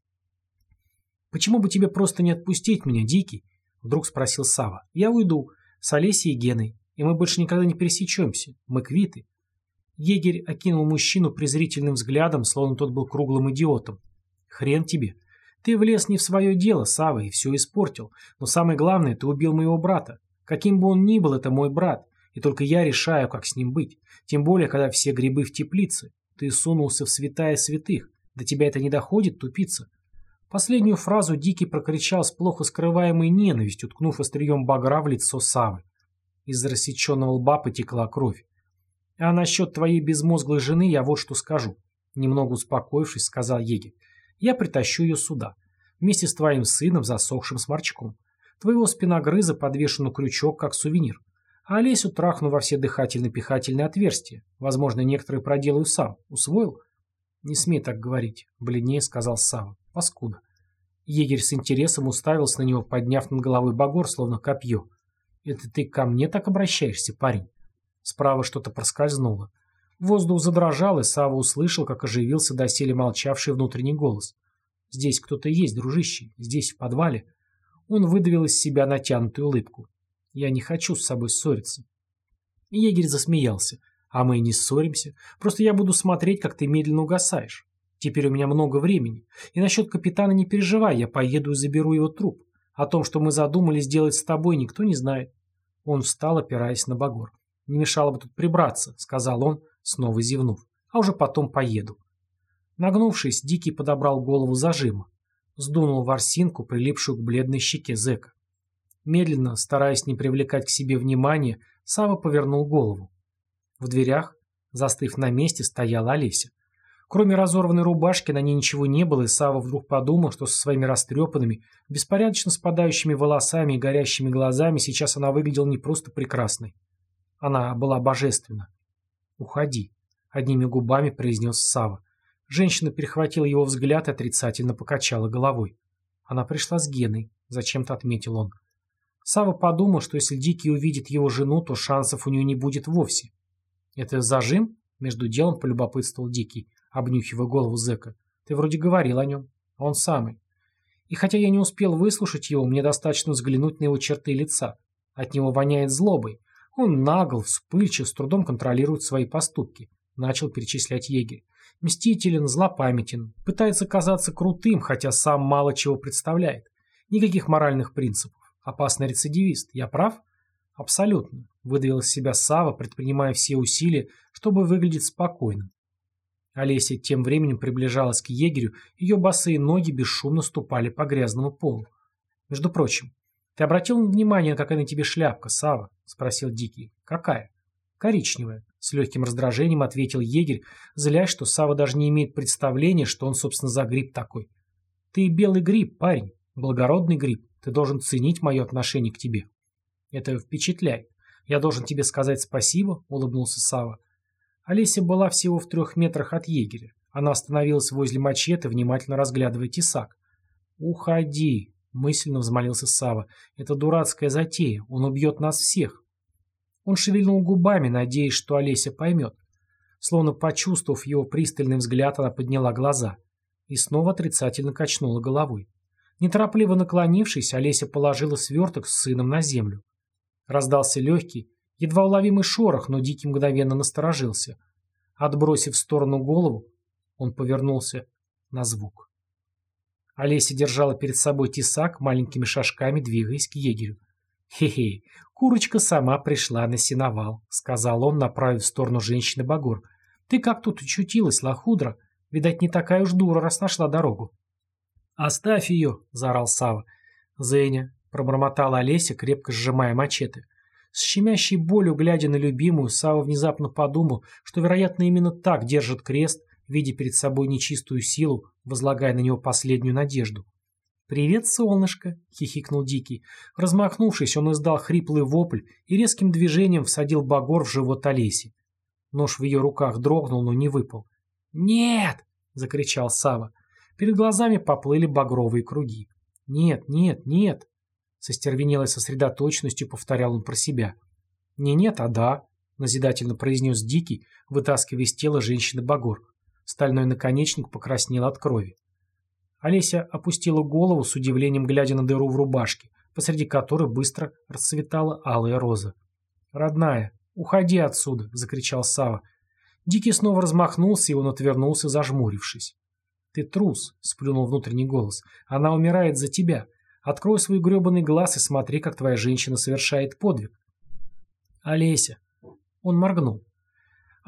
Почему бы тебе просто не отпустить меня, Дикий? Вдруг спросил Сава. Я уйду. С Олесей и Геной. И мы больше никогда не пересечемся. Мы квиты. Егерь окинул мужчину презрительным взглядом, словно тот был круглым идиотом. Хрен тебе. Ты влез не в свое дело, Сава, и все испортил. Но самое главное, ты убил моего брата. Каким бы он ни был, это мой брат. И только я решаю, как с ним быть. Тем более, когда все грибы в теплице. Ты сунулся в святая святых. До тебя это не доходит, тупица. Последнюю фразу Дикий прокричал с плохо скрываемой ненавистью, ткнув острием багра в лицо Савы. Из рассеченного лба потекла кровь. А насчет твоей безмозглой жены я вот что скажу. Немного успокоившись, сказал егерь. Я притащу ее сюда. Вместе с твоим сыном, засохшим сморчком. Твоего спиногрыза подвешен крючок, как сувенир. А Олесю трахну во все дыхательно-пихательные отверстия. Возможно, некоторые проделаю сам. Усвоил? Не смей так говорить, бледнее сказал Сава. Паскуда. Егерь с интересом уставился на него, подняв над головой багор, словно копье. «Это ты ко мне так обращаешься, парень?» Справа что-то проскользнуло. Воздух задрожал, и Сава услышал, как оживился доселе молчавший внутренний голос. «Здесь кто-то есть, дружище, здесь, в подвале». Он выдавил из себя натянутую улыбку. «Я не хочу с собой ссориться». Егерь засмеялся. «А мы и не ссоримся. Просто я буду смотреть, как ты медленно угасаешь. Теперь у меня много времени. И насчет капитана не переживай, я поеду и заберу его труп. О том, что мы задумали сделать с тобой, никто не знает». Он встал, опираясь на багор. «Не мешало бы тут прибраться», — сказал он, снова зевнув. «А уже потом поеду». Нагнувшись, Дикий подобрал голову зажима. Сдунул ворсинку, прилипшую к бледной щеке зэка. Медленно, стараясь не привлекать к себе внимания, Сава повернул голову. В дверях, застыв на месте, стояла Олеся. Кроме разорванной рубашки на ней ничего не было, и Сава вдруг подумал, что со своими растрепанными, беспорядочно спадающими волосами и горящими глазами сейчас она выглядела не просто прекрасной. Она была божественна. «Уходи», — одними губами произнес Сава. Женщина перехватила его взгляд и отрицательно покачала головой. Она пришла с Геной, зачем-то отметил он. Сава подумал, что если Дикий увидит его жену, то шансов у нее не будет вовсе. «Это зажим?» — между делом полюбопытствовал Дикий, обнюхивая голову зэка. «Ты вроде говорил о нем. Он самый. И хотя я не успел выслушать его, мне достаточно взглянуть на его черты лица. От него воняет злобой. Он нагл, вспыльчив, с трудом контролирует свои поступки. Начал перечислять егерь. Мстителен, злопамятен, пытается казаться крутым, хотя сам мало чего представляет. Никаких моральных принципов. Опасный рецидивист. Я прав? Абсолютно. Выдавил из себя Сава, предпринимая все усилия, чтобы выглядеть спокойным. Олеся тем временем приближалась к егерю, ее босые ноги бесшумно ступали по грязному полу. Между прочим, «Ты обратил внимание, какая на тебе шляпка, Сава?» — спросил Дикий. «Какая?» «Коричневая», — с легким раздражением ответил егерь, злясь, что Сава даже не имеет представления, что он, собственно, за гриб такой. «Ты белый гриб, парень, благородный гриб. Ты должен ценить мое отношение к тебе». «Это впечатляет. Я должен тебе сказать спасибо», — улыбнулся Сава. Олеся была всего в трех метрах от егеря. Она остановилась возле мачете, внимательно разглядывая тесак. «Уходи», мысленно взмолился Сава. «Это дурацкая затея. Он убьет нас всех». Он шевельнул губами, надеясь, что Олеся поймет. Словно почувствовав его пристальный взгляд, она подняла глаза и снова отрицательно качнула головой. Неторопливо наклонившись, Олеся положила сверток с сыном на землю. Раздался легкий, едва уловимый шорох, но Дикий мгновенно насторожился. Отбросив в сторону голову, он повернулся на звук. Олеся держала перед собой тесак, маленькими шажками двигаясь к егерю. «Хе-хе, курочка сама пришла на сеновал», — сказал он, направив в сторону женщины Багор. «Ты как тут очутилась, лохудра? Видать, не такая уж дура, раз нашла дорогу». «Оставь ее!» — заорал Сава. «Зеня», — пробормотала Олеся, крепко сжимая мачете. С щемящей болью, глядя на любимую, Сава внезапно подумал, что, вероятно, именно так держит крест, видя перед собой нечистую силу, возлагая на него последнюю надежду. «Привет, солнышко!» — хихикнул Дикий. Размахнувшись, он издал хриплый вопль и резким движением всадил багор в живот Олеси. Нож в ее руках дрогнул, но не выпал. «Нет!» — закричал Сава. Перед глазами поплыли багровые круги. «Нет, нет, нет!» Со стервенелой сосредоточенностью повторял он про себя. «Не нет, а да», — назидательно произнес Дикий, вытаскивая из тела женщины багор. Стальной наконечник покраснел от крови. Олеся опустила голову с удивлением, глядя на дыру в рубашке, посреди которой быстро расцветала алая роза. «Родная, уходи отсюда!» — закричал Сава. Дикий снова размахнулся, и он отвернулся, зажмурившись. «Ты трус!» — сплюнул внутренний голос. «Она умирает за тебя. Открой свой гребаный глаз и смотри, как твоя женщина совершает подвиг». «Олеся!» Он моргнул.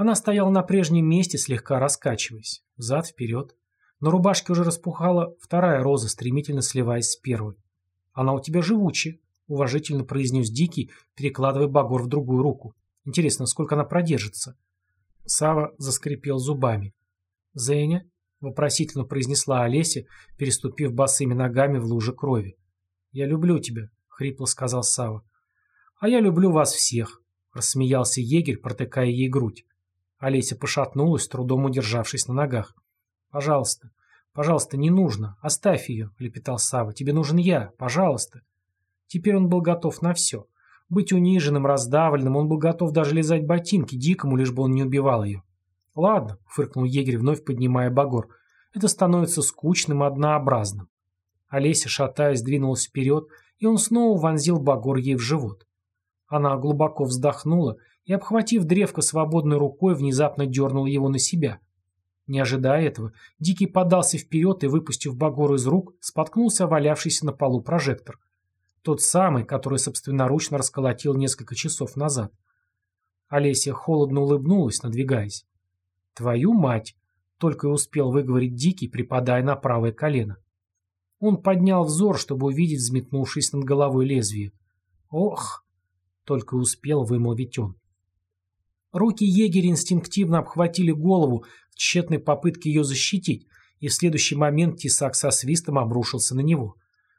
Она стояла на прежнем месте, слегка раскачиваясь. Взад-вперед. На рубашке уже распухала вторая роза, стремительно сливаясь с первой. «Она у тебя живучая», — уважительно произнес Дикий, перекладывая багор в другую руку. «Интересно, сколько она продержится?» Сава заскрипел зубами. «Зеня?» — вопросительно произнесла Олеся, переступив босыми ногами в луже крови. «Я люблю тебя», — хрипло сказал Сава. «А я люблю вас всех», — рассмеялся егерь, протыкая ей грудь. Олеся пошатнулась, трудом удержавшись на ногах. «Пожалуйста, пожалуйста, не нужно. Оставь ее», — лепетал Сава. «Тебе нужен я. Пожалуйста». Теперь он был готов на все. Быть униженным, раздавленным, он был готов даже лизать ботинки дикому, лишь бы он не убивал ее. «Ладно», — фыркнул егерь, вновь поднимая багор. «Это становится скучным и однообразным». Олеся, шатаясь, двинулась вперед, и он снова вонзил багор ей в живот. Она глубоко вздохнула и, обхватив древко свободной рукой, внезапно дернул его на себя. Не ожидая этого, Дикий подался вперед и, выпустив Багор из рук, споткнулся валявшийся на полу прожектор. Тот самый, который собственноручно расколотил несколько часов назад. Олеся холодно улыбнулась, надвигаясь. «Твою мать!» — только и успел выговорить Дикий, припадая на правое колено. Он поднял взор, чтобы увидеть взметнувшись над головой лезвие. «Ох!» только успел вымолвить он. Руки егеря инстинктивно обхватили голову в тщетной попытке ее защитить, и в следующий момент тесак со свистом обрушился на него.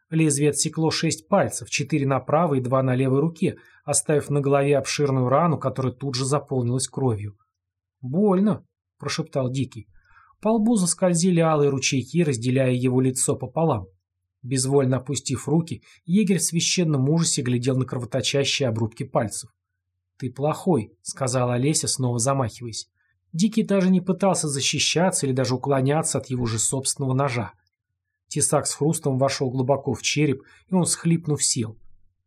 Лезвие отсекло шесть пальцев, четыре на правой и два на левой руке, оставив на голове обширную рану, которая тут же заполнилась кровью. «Больно», — прошептал Дикий. По лбу заскользили алые ручейки, разделяя его лицо пополам. Безвольно опустив руки, егерь в священном ужасе глядел на кровоточащие обрубки пальцев. «Ты плохой», — сказала Олеся, снова замахиваясь. Дикий даже не пытался защищаться или даже уклоняться от его же собственного ножа. Тесак с хрустом вошел глубоко в череп, и он, схлипнув, сел.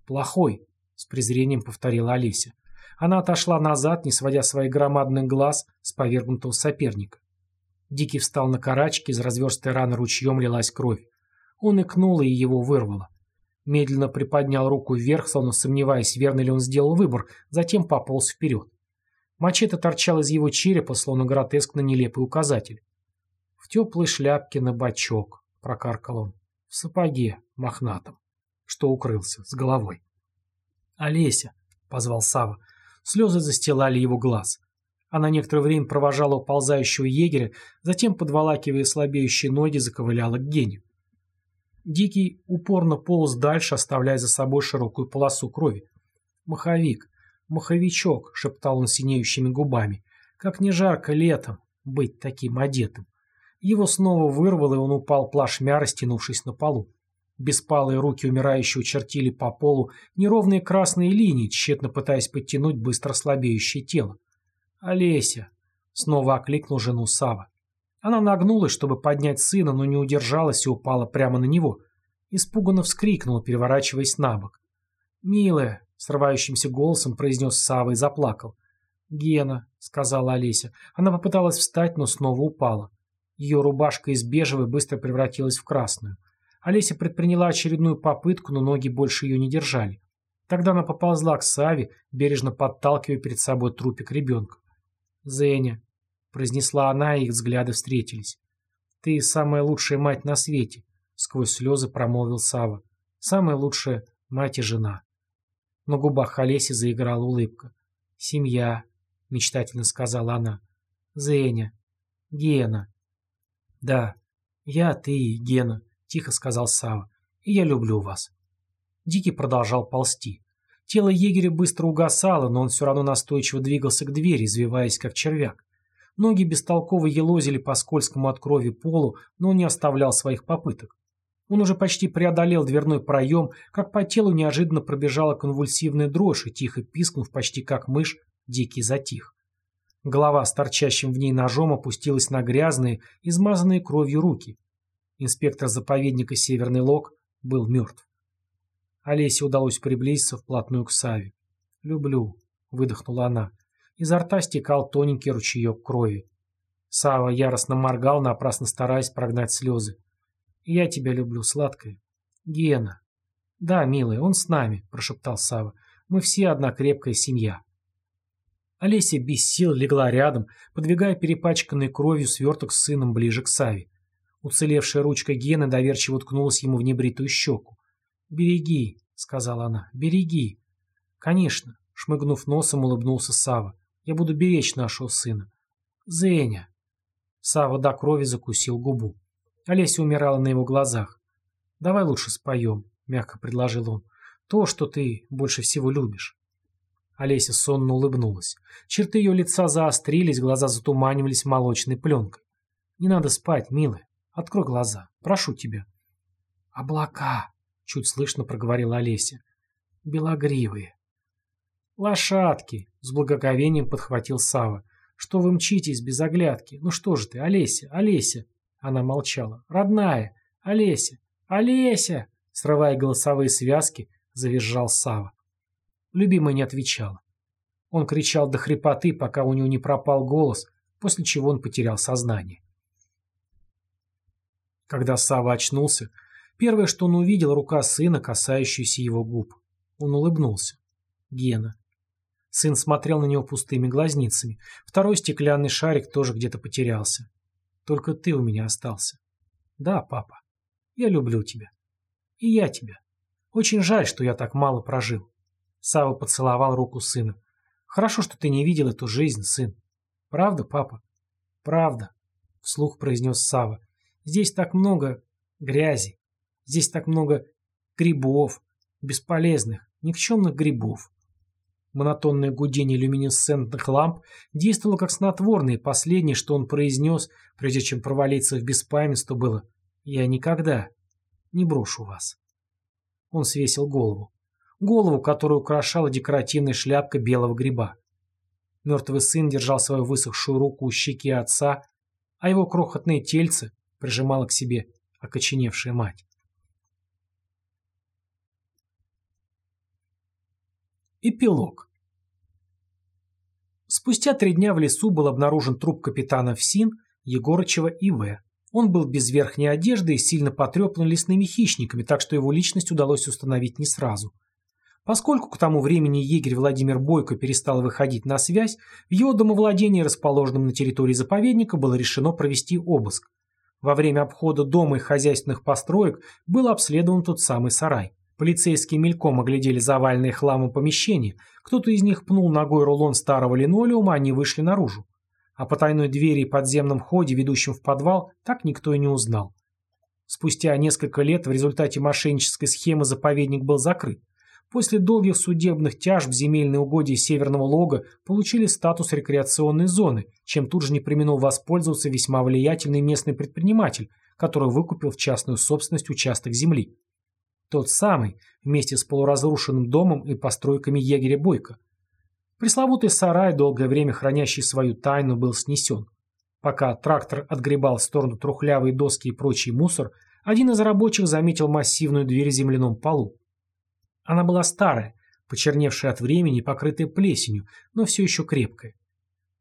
«Плохой», — с презрением повторила Олеся. Она отошла назад, не сводя своих громадных глаз с повергнутого соперника. Дикий встал на карачки, из разверстой раны ручьем лилась кровь. Он икнул, и его вырвало. Медленно приподнял руку вверх, словно сомневаясь, верно ли он сделал выбор, затем пополз вперед. Мачете торчал из его черепа, словно гротескно нелепый указатель. «В теплой шляпке на бочок», — прокаркал он, — «в сапоге мохнатом, что укрылся, с головой». «Олеся», — позвал Сава. Слезы застилали его глаз. Она некоторое время провожала уползающего егеря, затем, подволакивая слабеющие ноги, заковыляла к Гене. Дикий упорно полз дальше, оставляя за собой широкую полосу крови. «Маховик, маховичок», — шептал он синеющими губами. «Как не жарко летом быть таким одетым». Его снова вырвало, и он упал плашмя, растянувшись на полу. Беспалые руки умирающего чертили по полу неровные красные линии, тщетно пытаясь подтянуть быстро слабеющее тело. «Олеся!» — снова окликнул жену Сава. Она нагнулась, чтобы поднять сына, но не удержалась и упала прямо на него. Испуганно вскрикнула, переворачиваясь на бок. «Милая!» — срывающимся голосом произнес Сава и заплакал. «Гена!» — сказала Олеся. Она попыталась встать, но снова упала. Ее рубашка из бежевой быстро превратилась в красную. Олеся предприняла очередную попытку, но ноги больше ее не держали. Тогда она поползла к Саве, бережно подталкивая перед собой трупик ребенка. «Зеня», — произнесла она, и их взгляды встретились. «Ты самая лучшая мать на свете», — сквозь слезы промолвил Сава. «Самая лучшая мать и жена». На губах Олеси заиграла улыбка. «Семья», — мечтательно сказала она. «Зеня. Гена». «Да, я, ты и Гена», — тихо сказал Сава. «И я люблю вас». Дикий продолжал ползти. Тело егеря быстро угасало, но он все равно настойчиво двигался к двери, извиваясь как червяк. Ноги бестолково елозили по скользкому от крови полу, но он не оставлял своих попыток. Он уже почти преодолел дверной проем, как по телу неожиданно пробежала конвульсивная дрожь, и тихо пискнув почти как мышь, Дикий затих. Голова с торчащим в ней ножом опустилась на грязные, измазанные кровью руки. Инспектор заповедника Северный Лог был мертв. Олесе удалось приблизиться вплотную к Саве. «Люблю», — выдохнула она. Изо рта стекал тоненький ручеек крови. Сава яростно моргал, напрасно стараясь прогнать слезы. «Я тебя люблю, сладкая». «Гена». «Да, милая, он с нами», — прошептал Сава. «Мы все одна крепкая семья». Олеся без сил легла рядом, подвигая перепачканной кровью сверток с сыном ближе к Саве. Уцелевшая ручка Гены доверчиво уткнулась ему в небритую щеку. «Береги», — сказала она, — «береги». «Конечно», — шмыгнув носом, улыбнулся Сава. «Я буду беречь нашего сына». «Зеня». Сава до крови закусил губу. Олеся умирала на его глазах. «Давай лучше споем», — мягко предложил он. «То, что ты больше всего любишь». Олеся сонно улыбнулась. Черты ее лица заострились, глаза затуманивались молочной пленкой. «Не надо спать, милая. Открой глаза. Прошу тебя». «Облака!» — чуть слышно проговорила Олеся. «Белогривые». «Лошадки!» — с благоговением подхватил Сава. «Что вы мчитесь без оглядки? Ну что же ты, Олеся, Олеся!» Она молчала. «Родная! Олеся! Олеся!» Срывая голосовые связки, завизжал Сава. Любимая не отвечала. Он кричал до хрипоты, пока у него не пропал голос, после чего он потерял сознание. Когда Сава очнулся, Первое, что он увидел, рука сына, касающаяся его губ. Он улыбнулся. Гена. Сын смотрел на него пустыми глазницами. Второй стеклянный шарик тоже где-то потерялся. Только ты у меня остался. Да, папа. Я люблю тебя. И я тебя. Очень жаль, что я так мало прожил. Сава поцеловал руку сына. «Хорошо, что ты не видел эту жизнь, сын». «Правда, папа?» «Правда», — вслух произнес Сава. «Здесь так много грязи. Здесь так много грибов, бесполезных, никчемных грибов. Монотонное гудение люминесцентных ламп действовало как снотворное, и последнее, что он произнес, прежде чем провалиться в беспамятство, было «Я никогда не брошу вас». Он свесил голову. Голову, которую украшала декоративная шляпка белого гриба. Мертвый сын держал свою высохшую руку у щеки отца, а его крохотное тельце прижимало к себе окоченевшая мать. Эпилог. Спустя три дня в лесу был обнаружен труп капитана ФСИН Егорычева И.В. Он был без верхней одежды и сильно потрепан лесными хищниками, так что его личность удалось установить не сразу. Поскольку к тому времени егерь Владимир Бойко перестал выходить на связь, в его домовладении, расположенном на территории заповедника, было решено провести обыск. Во время обхода дома и хозяйственных построек был обследован тот самый сарай. Полицейские мельком оглядели заваленные хламом помещения, кто-то из них пнул ногой рулон старого линолеума, они вышли наружу. О потайной двери и подземном ходе, ведущем в подвал, так никто и не узнал. Спустя несколько лет в результате мошеннической схемы заповедник был закрыт. После долгих судебных тяжб земельные угодья Северного Лога получили статус рекреационной зоны, чем тут же не применил воспользоваться весьма влиятельный местный предприниматель, который выкупил в частную собственность участок земли. Тот самый, вместе с полуразрушенным домом и постройками егеря Бойко. Пресловутый сарай, долгое время хранящий свою тайну, был снесен. Пока трактор отгребал в сторону трухлявые доски и прочий мусор, один из рабочих заметил массивную дверь в земляном полу. Она была старая, почерневшая от времени и покрытая плесенью, но все еще крепкая.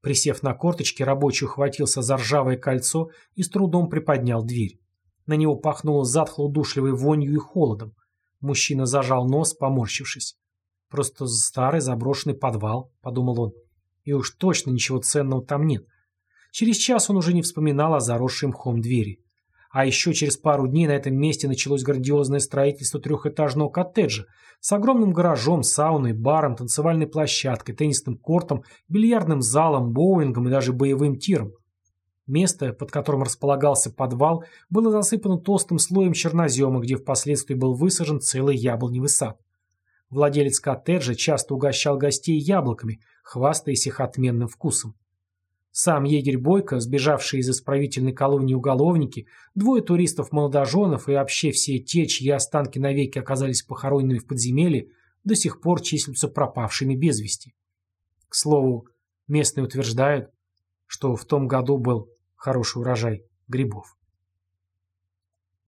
Присев на корточки, рабочий ухватился за ржавое кольцо и с трудом приподнял дверь. На него пахнуло затхло удушливой вонью и холодом. Мужчина зажал нос, поморщившись. «Просто старый заброшенный подвал», — подумал он. «И уж точно ничего ценного там нет». Через час он уже не вспоминал о заросшей мхом двери. А еще через пару дней на этом месте началось грандиозное строительство трехэтажного коттеджа с огромным гаражом, сауной, баром, танцевальной площадкой, теннисным кортом, бильярдным залом, боулингом и даже боевым тиром. Место, под которым располагался подвал, было засыпано толстым слоем чернозема, где впоследствии был высажен целый яблоневый сад. Владелец коттеджа часто угощал гостей яблоками, хвастаясь их отменным вкусом. Сам егерь Бойко, сбежавший из исправительной колонии уголовники, двое туристов-молодоженов и вообще все те, чьи останки навеки оказались похороненными в подземелье, до сих пор числятся пропавшими без вести. К слову, местные утверждают, что в том году был хороший урожай грибов.